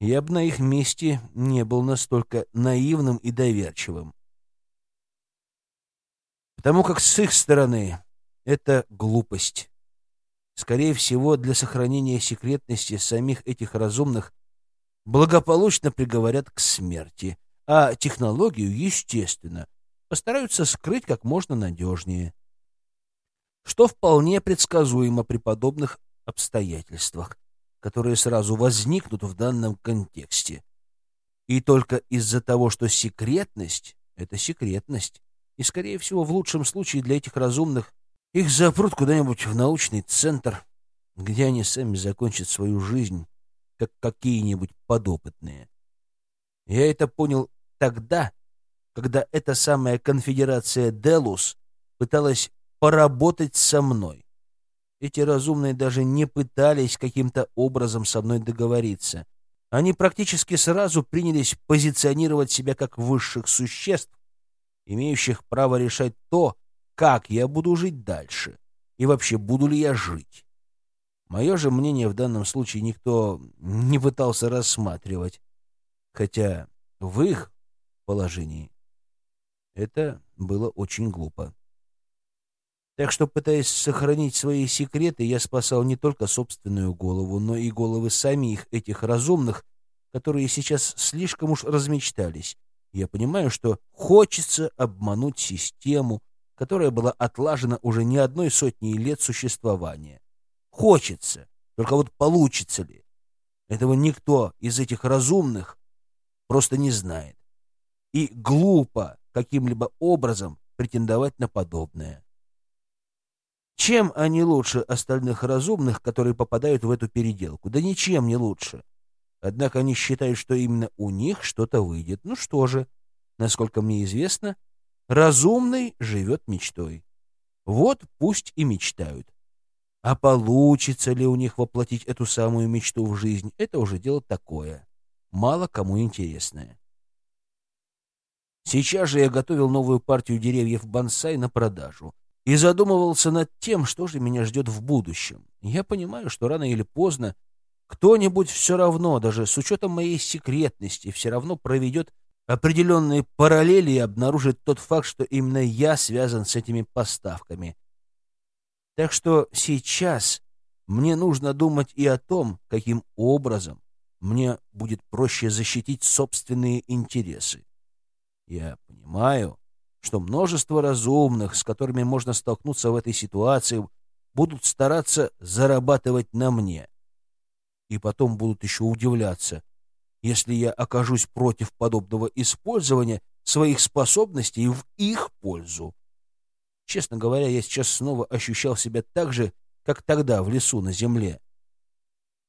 Я бы на их месте не был настолько наивным и доверчивым. Потому как с их стороны это глупость. Скорее всего, для сохранения секретности самих этих разумных благополучно приговорят к смерти, а технологию, естественно, постараются скрыть как можно надежнее. Что вполне предсказуемо при подобных обстоятельствах, которые сразу возникнут в данном контексте. И только из-за того, что секретность — это секретность, и, скорее всего, в лучшем случае для этих разумных их запрут куда-нибудь в научный центр, где они сами закончат свою жизнь, как какие-нибудь подопытные. Я это понял тогда, когда эта самая конфедерация Делус пыталась поработать со мной. Эти разумные даже не пытались каким-то образом со мной договориться. Они практически сразу принялись позиционировать себя как высших существ, имеющих право решать то, как я буду жить дальше и вообще буду ли я жить. Мое же мнение в данном случае никто не пытался рассматривать, хотя в их положении это было очень глупо. Так что, пытаясь сохранить свои секреты, я спасал не только собственную голову, но и головы самих этих разумных, которые сейчас слишком уж размечтались. Я понимаю, что хочется обмануть систему, которая была отлажена уже не одной сотней лет существования. Хочется, только вот получится ли? Этого никто из этих разумных просто не знает. И глупо каким-либо образом претендовать на подобное. Чем они лучше остальных разумных, которые попадают в эту переделку? Да ничем не лучше. Однако они считают, что именно у них что-то выйдет. Ну что же, насколько мне известно, разумный живет мечтой. Вот пусть и мечтают. А получится ли у них воплотить эту самую мечту в жизнь, это уже дело такое. Мало кому интересное. Сейчас же я готовил новую партию деревьев бонсай на продажу и задумывался над тем, что же меня ждет в будущем. Я понимаю, что рано или поздно кто-нибудь все равно, даже с учетом моей секретности, все равно проведет определенные параллели и обнаружит тот факт, что именно я связан с этими поставками. Так что сейчас мне нужно думать и о том, каким образом мне будет проще защитить собственные интересы. Я понимаю, что множество разумных, с которыми можно столкнуться в этой ситуации, будут стараться зарабатывать на мне. И потом будут еще удивляться, если я окажусь против подобного использования своих способностей в их пользу. Честно говоря, я сейчас снова ощущал себя так же, как тогда в лесу на земле,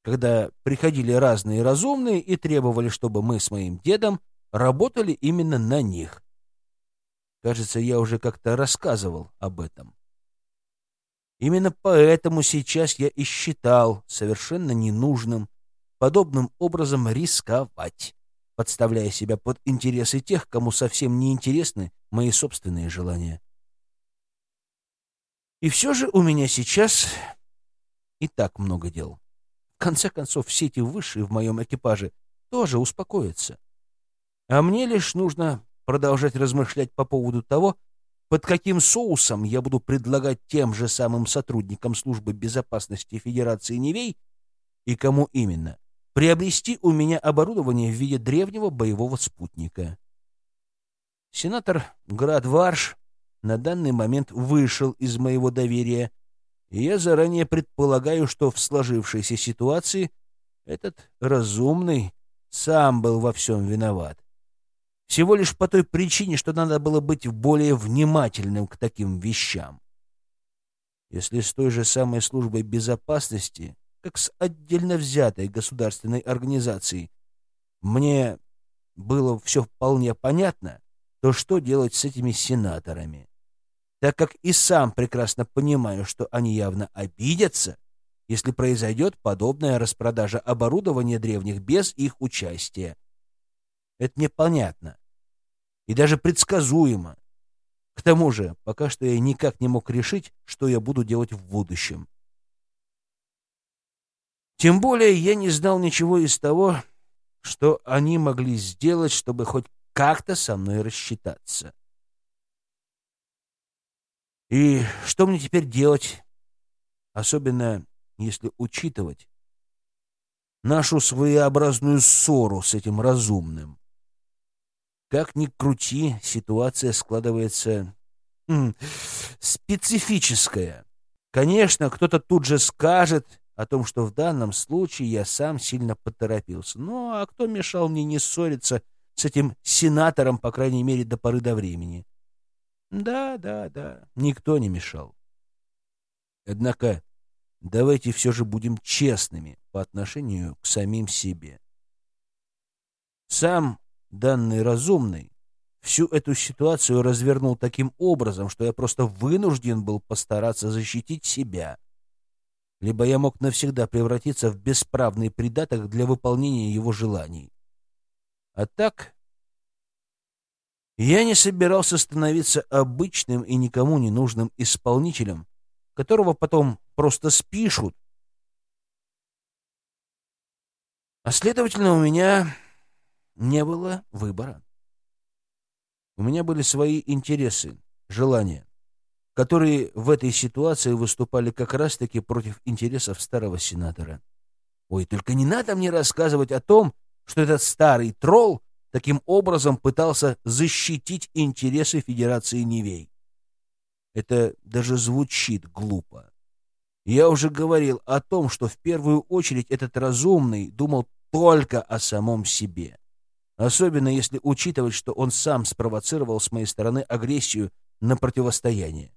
когда приходили разные разумные и требовали, чтобы мы с моим дедом работали именно на них. Кажется, я уже как-то рассказывал об этом. Именно поэтому сейчас я и считал совершенно ненужным подобным образом рисковать, подставляя себя под интересы тех, кому совсем не интересны мои собственные желания. И все же у меня сейчас и так много дел. В конце концов, все эти высшие в моем экипаже тоже успокоятся. А мне лишь нужно продолжать размышлять по поводу того, под каким соусом я буду предлагать тем же самым сотрудникам службы безопасности Федерации Невей и кому именно приобрести у меня оборудование в виде древнего боевого спутника. Сенатор Градварш на данный момент вышел из моего доверия, и я заранее предполагаю, что в сложившейся ситуации этот разумный сам был во всем виноват. Всего лишь по той причине, что надо было быть более внимательным к таким вещам. Если с той же самой службой безопасности как с отдельно взятой государственной организацией, мне было все вполне понятно, то что делать с этими сенаторами? Так как и сам прекрасно понимаю, что они явно обидятся, если произойдет подобная распродажа оборудования древних без их участия. Это мне понятно. И даже предсказуемо. К тому же, пока что я никак не мог решить, что я буду делать в будущем. Тем более я не знал ничего из того, что они могли сделать, чтобы хоть как-то со мной рассчитаться. И что мне теперь делать? Особенно если учитывать нашу своеобразную ссору с этим разумным. Как ни крути, ситуация складывается специфическая. Конечно, кто-то тут же скажет, о том, что в данном случае я сам сильно поторопился. Ну, а кто мешал мне не ссориться с этим сенатором, по крайней мере, до поры до времени? Да, да, да, никто не мешал. Однако давайте все же будем честными по отношению к самим себе. Сам данный разумный всю эту ситуацию развернул таким образом, что я просто вынужден был постараться защитить себя либо я мог навсегда превратиться в бесправный придаток для выполнения его желаний. А так, я не собирался становиться обычным и никому не нужным исполнителем, которого потом просто спишут. А следовательно, у меня не было выбора. У меня были свои интересы, желания которые в этой ситуации выступали как раз-таки против интересов старого сенатора. Ой, только не надо мне рассказывать о том, что этот старый тролл таким образом пытался защитить интересы Федерации Невей. Это даже звучит глупо. Я уже говорил о том, что в первую очередь этот разумный думал только о самом себе. Особенно если учитывать, что он сам спровоцировал с моей стороны агрессию на противостояние.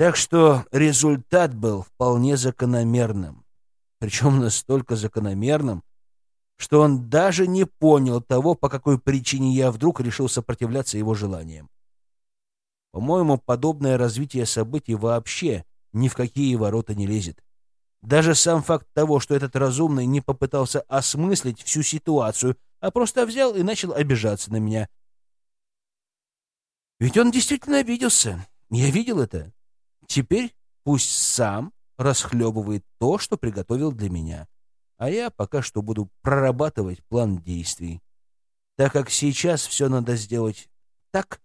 Так что результат был вполне закономерным. Причем настолько закономерным, что он даже не понял того, по какой причине я вдруг решил сопротивляться его желаниям. По-моему, подобное развитие событий вообще ни в какие ворота не лезет. Даже сам факт того, что этот разумный не попытался осмыслить всю ситуацию, а просто взял и начал обижаться на меня. Ведь он действительно обиделся. Я видел это. Теперь пусть сам расхлебывает то, что приготовил для меня. А я пока что буду прорабатывать план действий. Так как сейчас все надо сделать так,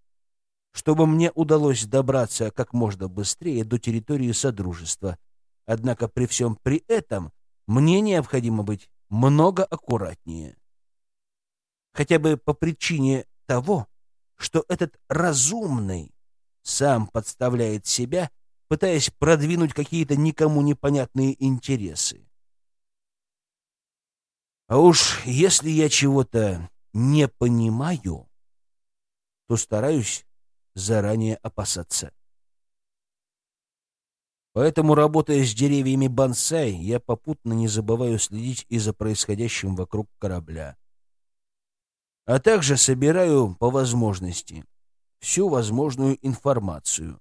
чтобы мне удалось добраться как можно быстрее до территории Содружества. Однако при всем при этом мне необходимо быть много аккуратнее. Хотя бы по причине того, что этот разумный сам подставляет себя, пытаясь продвинуть какие-то никому непонятные интересы. А уж если я чего-то не понимаю, то стараюсь заранее опасаться. Поэтому, работая с деревьями бонсай, я попутно не забываю следить и за происходящим вокруг корабля. А также собираю по возможности всю возможную информацию,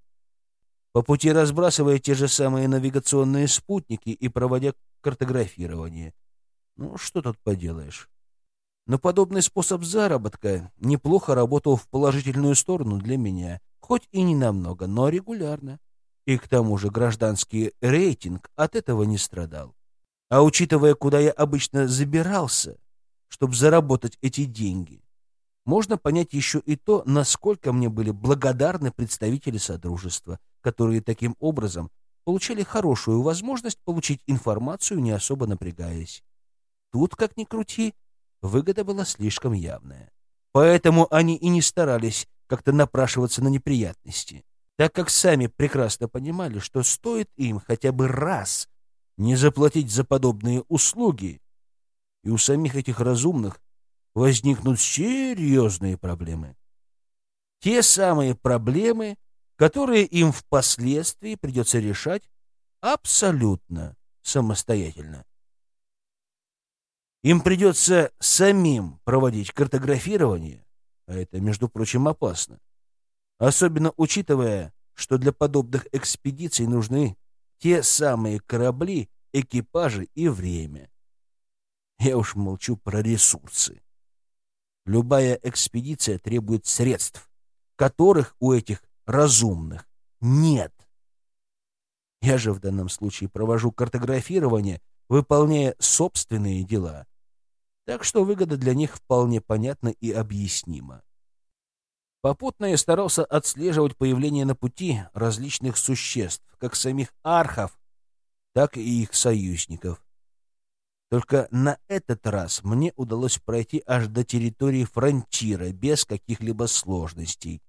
по пути разбрасывая те же самые навигационные спутники и проводя картографирование. Ну, что тут поделаешь. Но подобный способ заработка неплохо работал в положительную сторону для меня, хоть и не намного, но регулярно. И к тому же гражданский рейтинг от этого не страдал. А учитывая, куда я обычно забирался, чтобы заработать эти деньги, можно понять еще и то, насколько мне были благодарны представители Содружества, которые таким образом получали хорошую возможность получить информацию, не особо напрягаясь. Тут, как ни крути, выгода была слишком явная. Поэтому они и не старались как-то напрашиваться на неприятности, так как сами прекрасно понимали, что стоит им хотя бы раз не заплатить за подобные услуги, и у самих этих разумных возникнут серьезные проблемы. Те самые проблемы, которые им впоследствии придется решать абсолютно самостоятельно. Им придется самим проводить картографирование, а это, между прочим, опасно. Особенно учитывая, что для подобных экспедиций нужны те самые корабли, экипажи и время. Я уж молчу про ресурсы. Любая экспедиция требует средств, которых у этих разумных нет. Я же в данном случае провожу картографирование, выполняя собственные дела, так что выгода для них вполне понятна и объяснима. Попутно я старался отслеживать появление на пути различных существ, как самих архов, так и их союзников. Только на этот раз мне удалось пройти аж до территории фронтира без каких-либо сложностей.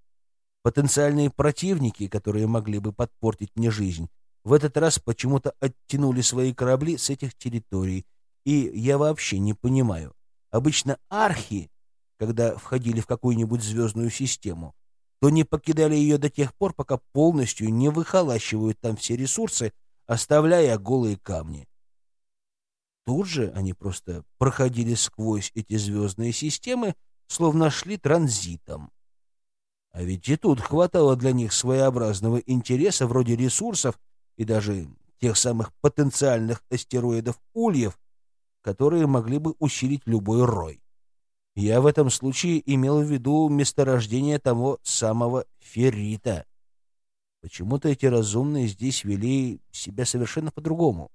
Потенциальные противники, которые могли бы подпортить мне жизнь, в этот раз почему-то оттянули свои корабли с этих территорий и я вообще не понимаю. Обычно архи, когда входили в какую-нибудь звездную систему, то не покидали ее до тех пор, пока полностью не выхолащивают там все ресурсы, оставляя голые камни. Тут же они просто проходили сквозь эти звездные системы, словно шли транзитом. А ведь и тут хватало для них своеобразного интереса вроде ресурсов и даже тех самых потенциальных астероидов Ульев, которые могли бы усилить любой рой. Я в этом случае имел в виду месторождение того самого феррита. Почему-то эти разумные здесь вели себя совершенно по-другому.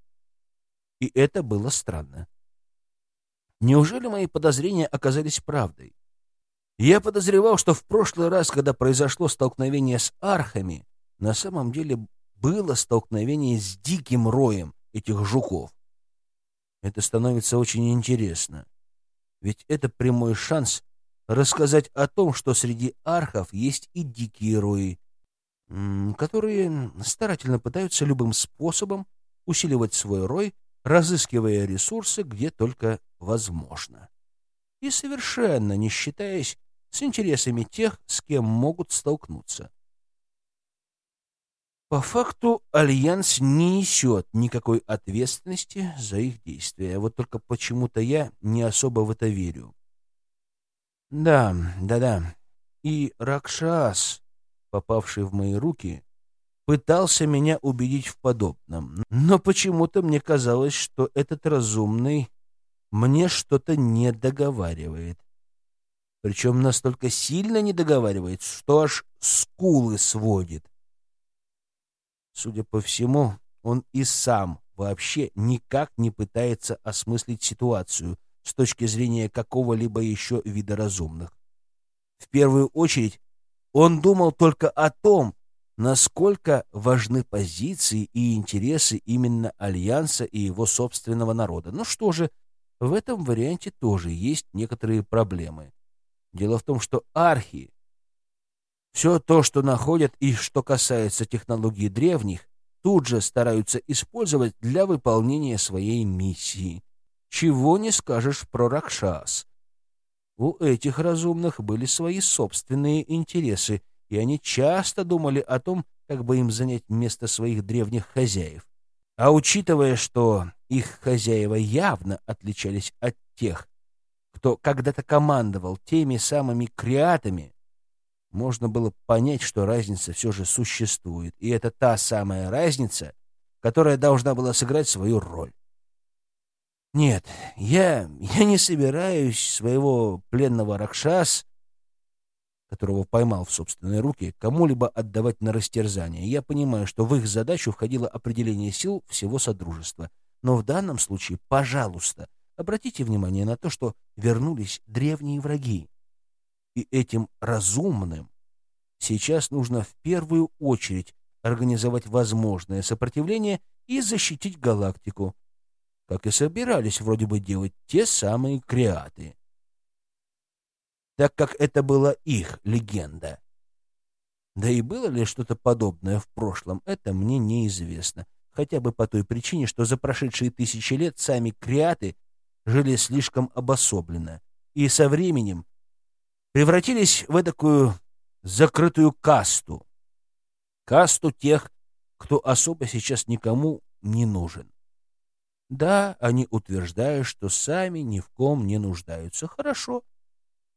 И это было странно. Неужели мои подозрения оказались правдой? Я подозревал, что в прошлый раз, когда произошло столкновение с архами, на самом деле было столкновение с диким роем этих жуков. Это становится очень интересно. Ведь это прямой шанс рассказать о том, что среди архов есть и дикие рои, которые старательно пытаются любым способом усиливать свой рой, разыскивая ресурсы где только возможно. И совершенно не считаясь с интересами тех, с кем могут столкнуться. По факту Альянс не несет никакой ответственности за их действия. Вот только почему-то я не особо в это верю. Да, да-да. И Ракшас, попавший в мои руки, пытался меня убедить в подобном. Но почему-то мне казалось, что этот разумный мне что-то не договаривает. Причем настолько сильно не договаривает, что аж скулы сводит. Судя по всему, он и сам вообще никак не пытается осмыслить ситуацию с точки зрения какого-либо еще вида разумных. В первую очередь, он думал только о том, насколько важны позиции и интересы именно Альянса и его собственного народа. Ну что же, в этом варианте тоже есть некоторые проблемы. Дело в том, что архи все то, что находят и что касается технологий древних, тут же стараются использовать для выполнения своей миссии. Чего не скажешь про Ракшас. У этих разумных были свои собственные интересы, и они часто думали о том, как бы им занять место своих древних хозяев. А учитывая, что их хозяева явно отличались от тех, кто когда-то командовал теми самыми креатами, можно было понять, что разница все же существует, и это та самая разница, которая должна была сыграть свою роль. Нет, я, я не собираюсь своего пленного Ракшас, которого поймал в собственные руки, кому-либо отдавать на растерзание. Я понимаю, что в их задачу входило определение сил всего Содружества. Но в данном случае, пожалуйста, обратите внимание на то, что вернулись древние враги. И этим разумным сейчас нужно в первую очередь организовать возможное сопротивление и защитить галактику, как и собирались вроде бы делать те самые креаты. Так как это была их легенда. Да и было ли что-то подобное в прошлом, это мне неизвестно. Хотя бы по той причине, что за прошедшие тысячи лет сами креаты жили слишком обособленно. И со временем превратились в такую закрытую касту. Касту тех, кто особо сейчас никому не нужен. Да, они утверждают, что сами ни в ком не нуждаются. Хорошо.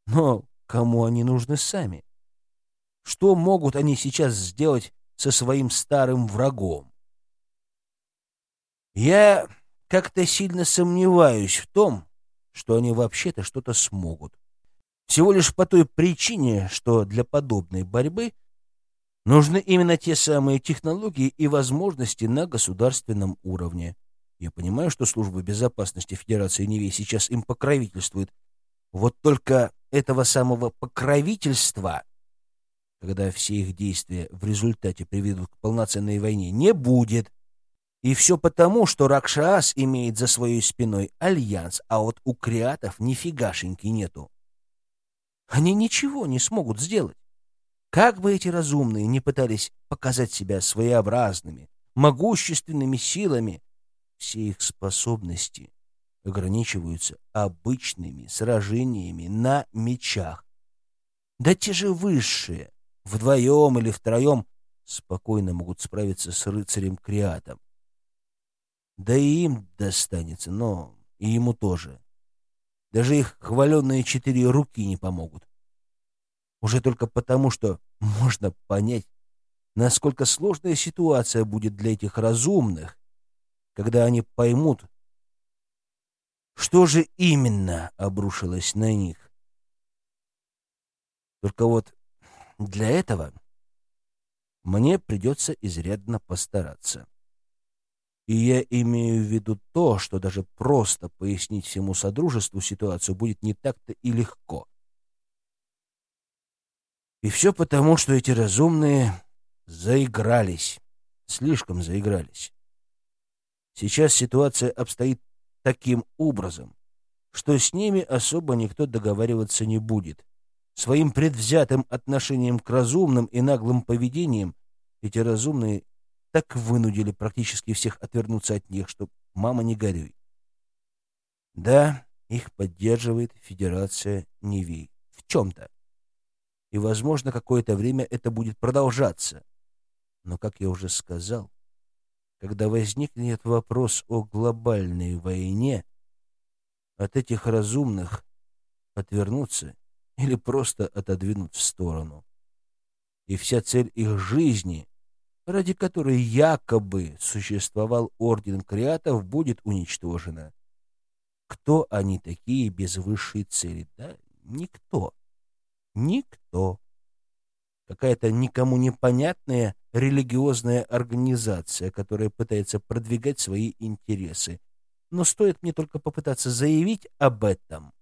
Но кому они нужны сами? Что могут они сейчас сделать со своим старым врагом? Я как-то сильно сомневаюсь в том, что они вообще-то что-то смогут. Всего лишь по той причине, что для подобной борьбы нужны именно те самые технологии и возможности на государственном уровне. Я понимаю, что служба безопасности Федерации Невей сейчас им покровительствует. Вот только этого самого покровительства, когда все их действия в результате приведут к полноценной войне, не будет. И все потому, что Ракшас имеет за своей спиной альянс, а вот у креатов нифигашеньки нету. Они ничего не смогут сделать. Как бы эти разумные не пытались показать себя своеобразными, могущественными силами, все их способности ограничиваются обычными сражениями на мечах. Да те же высшие, вдвоем или втроем, спокойно могут справиться с рыцарем Криатом. Да и им достанется, но и ему тоже. Даже их хваленные четыре руки не помогут. Уже только потому, что можно понять, насколько сложная ситуация будет для этих разумных, когда они поймут, что же именно обрушилось на них. Только вот для этого мне придется изрядно постараться. И я имею в виду то, что даже просто пояснить всему Содружеству ситуацию будет не так-то и легко. И все потому, что эти разумные заигрались, слишком заигрались. Сейчас ситуация обстоит таким образом, что с ними особо никто договариваться не будет. Своим предвзятым отношением к разумным и наглым поведением эти разумные так вынудили практически всех отвернуться от них, что мама не горюй. Да, их поддерживает Федерация Невей. В чем-то. и, возможно, какое-то время это будет продолжаться. Но, как я уже сказал, когда возникнет вопрос о глобальной войне, от этих разумных отвернуться или просто отодвинуть в сторону. И вся цель их жизни, ради которой якобы существовал Орден Креатов, будет уничтожена. Кто они такие без высшей цели? Да никто. Никто. Какая-то никому непонятная религиозная организация, которая пытается продвигать свои интересы. Но стоит мне только попытаться заявить об этом,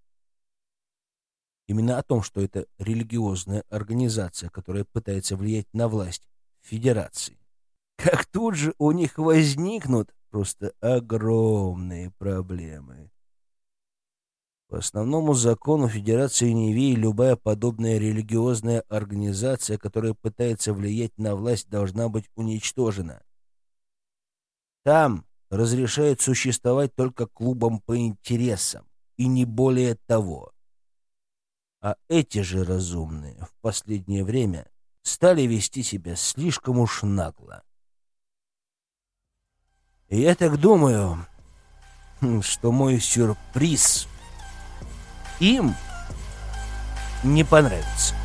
именно о том, что это религиозная организация, которая пытается влиять на власть Федерации, как тут же у них возникнут просто огромные проблемы. По основному закону Федерации Невии любая подобная религиозная организация, которая пытается влиять на власть, должна быть уничтожена. Там разрешают существовать только клубам по интересам, и не более того. А эти же разумные в последнее время стали вести себя слишком уж нагло. И я так думаю, что мой сюрприз им не понравится.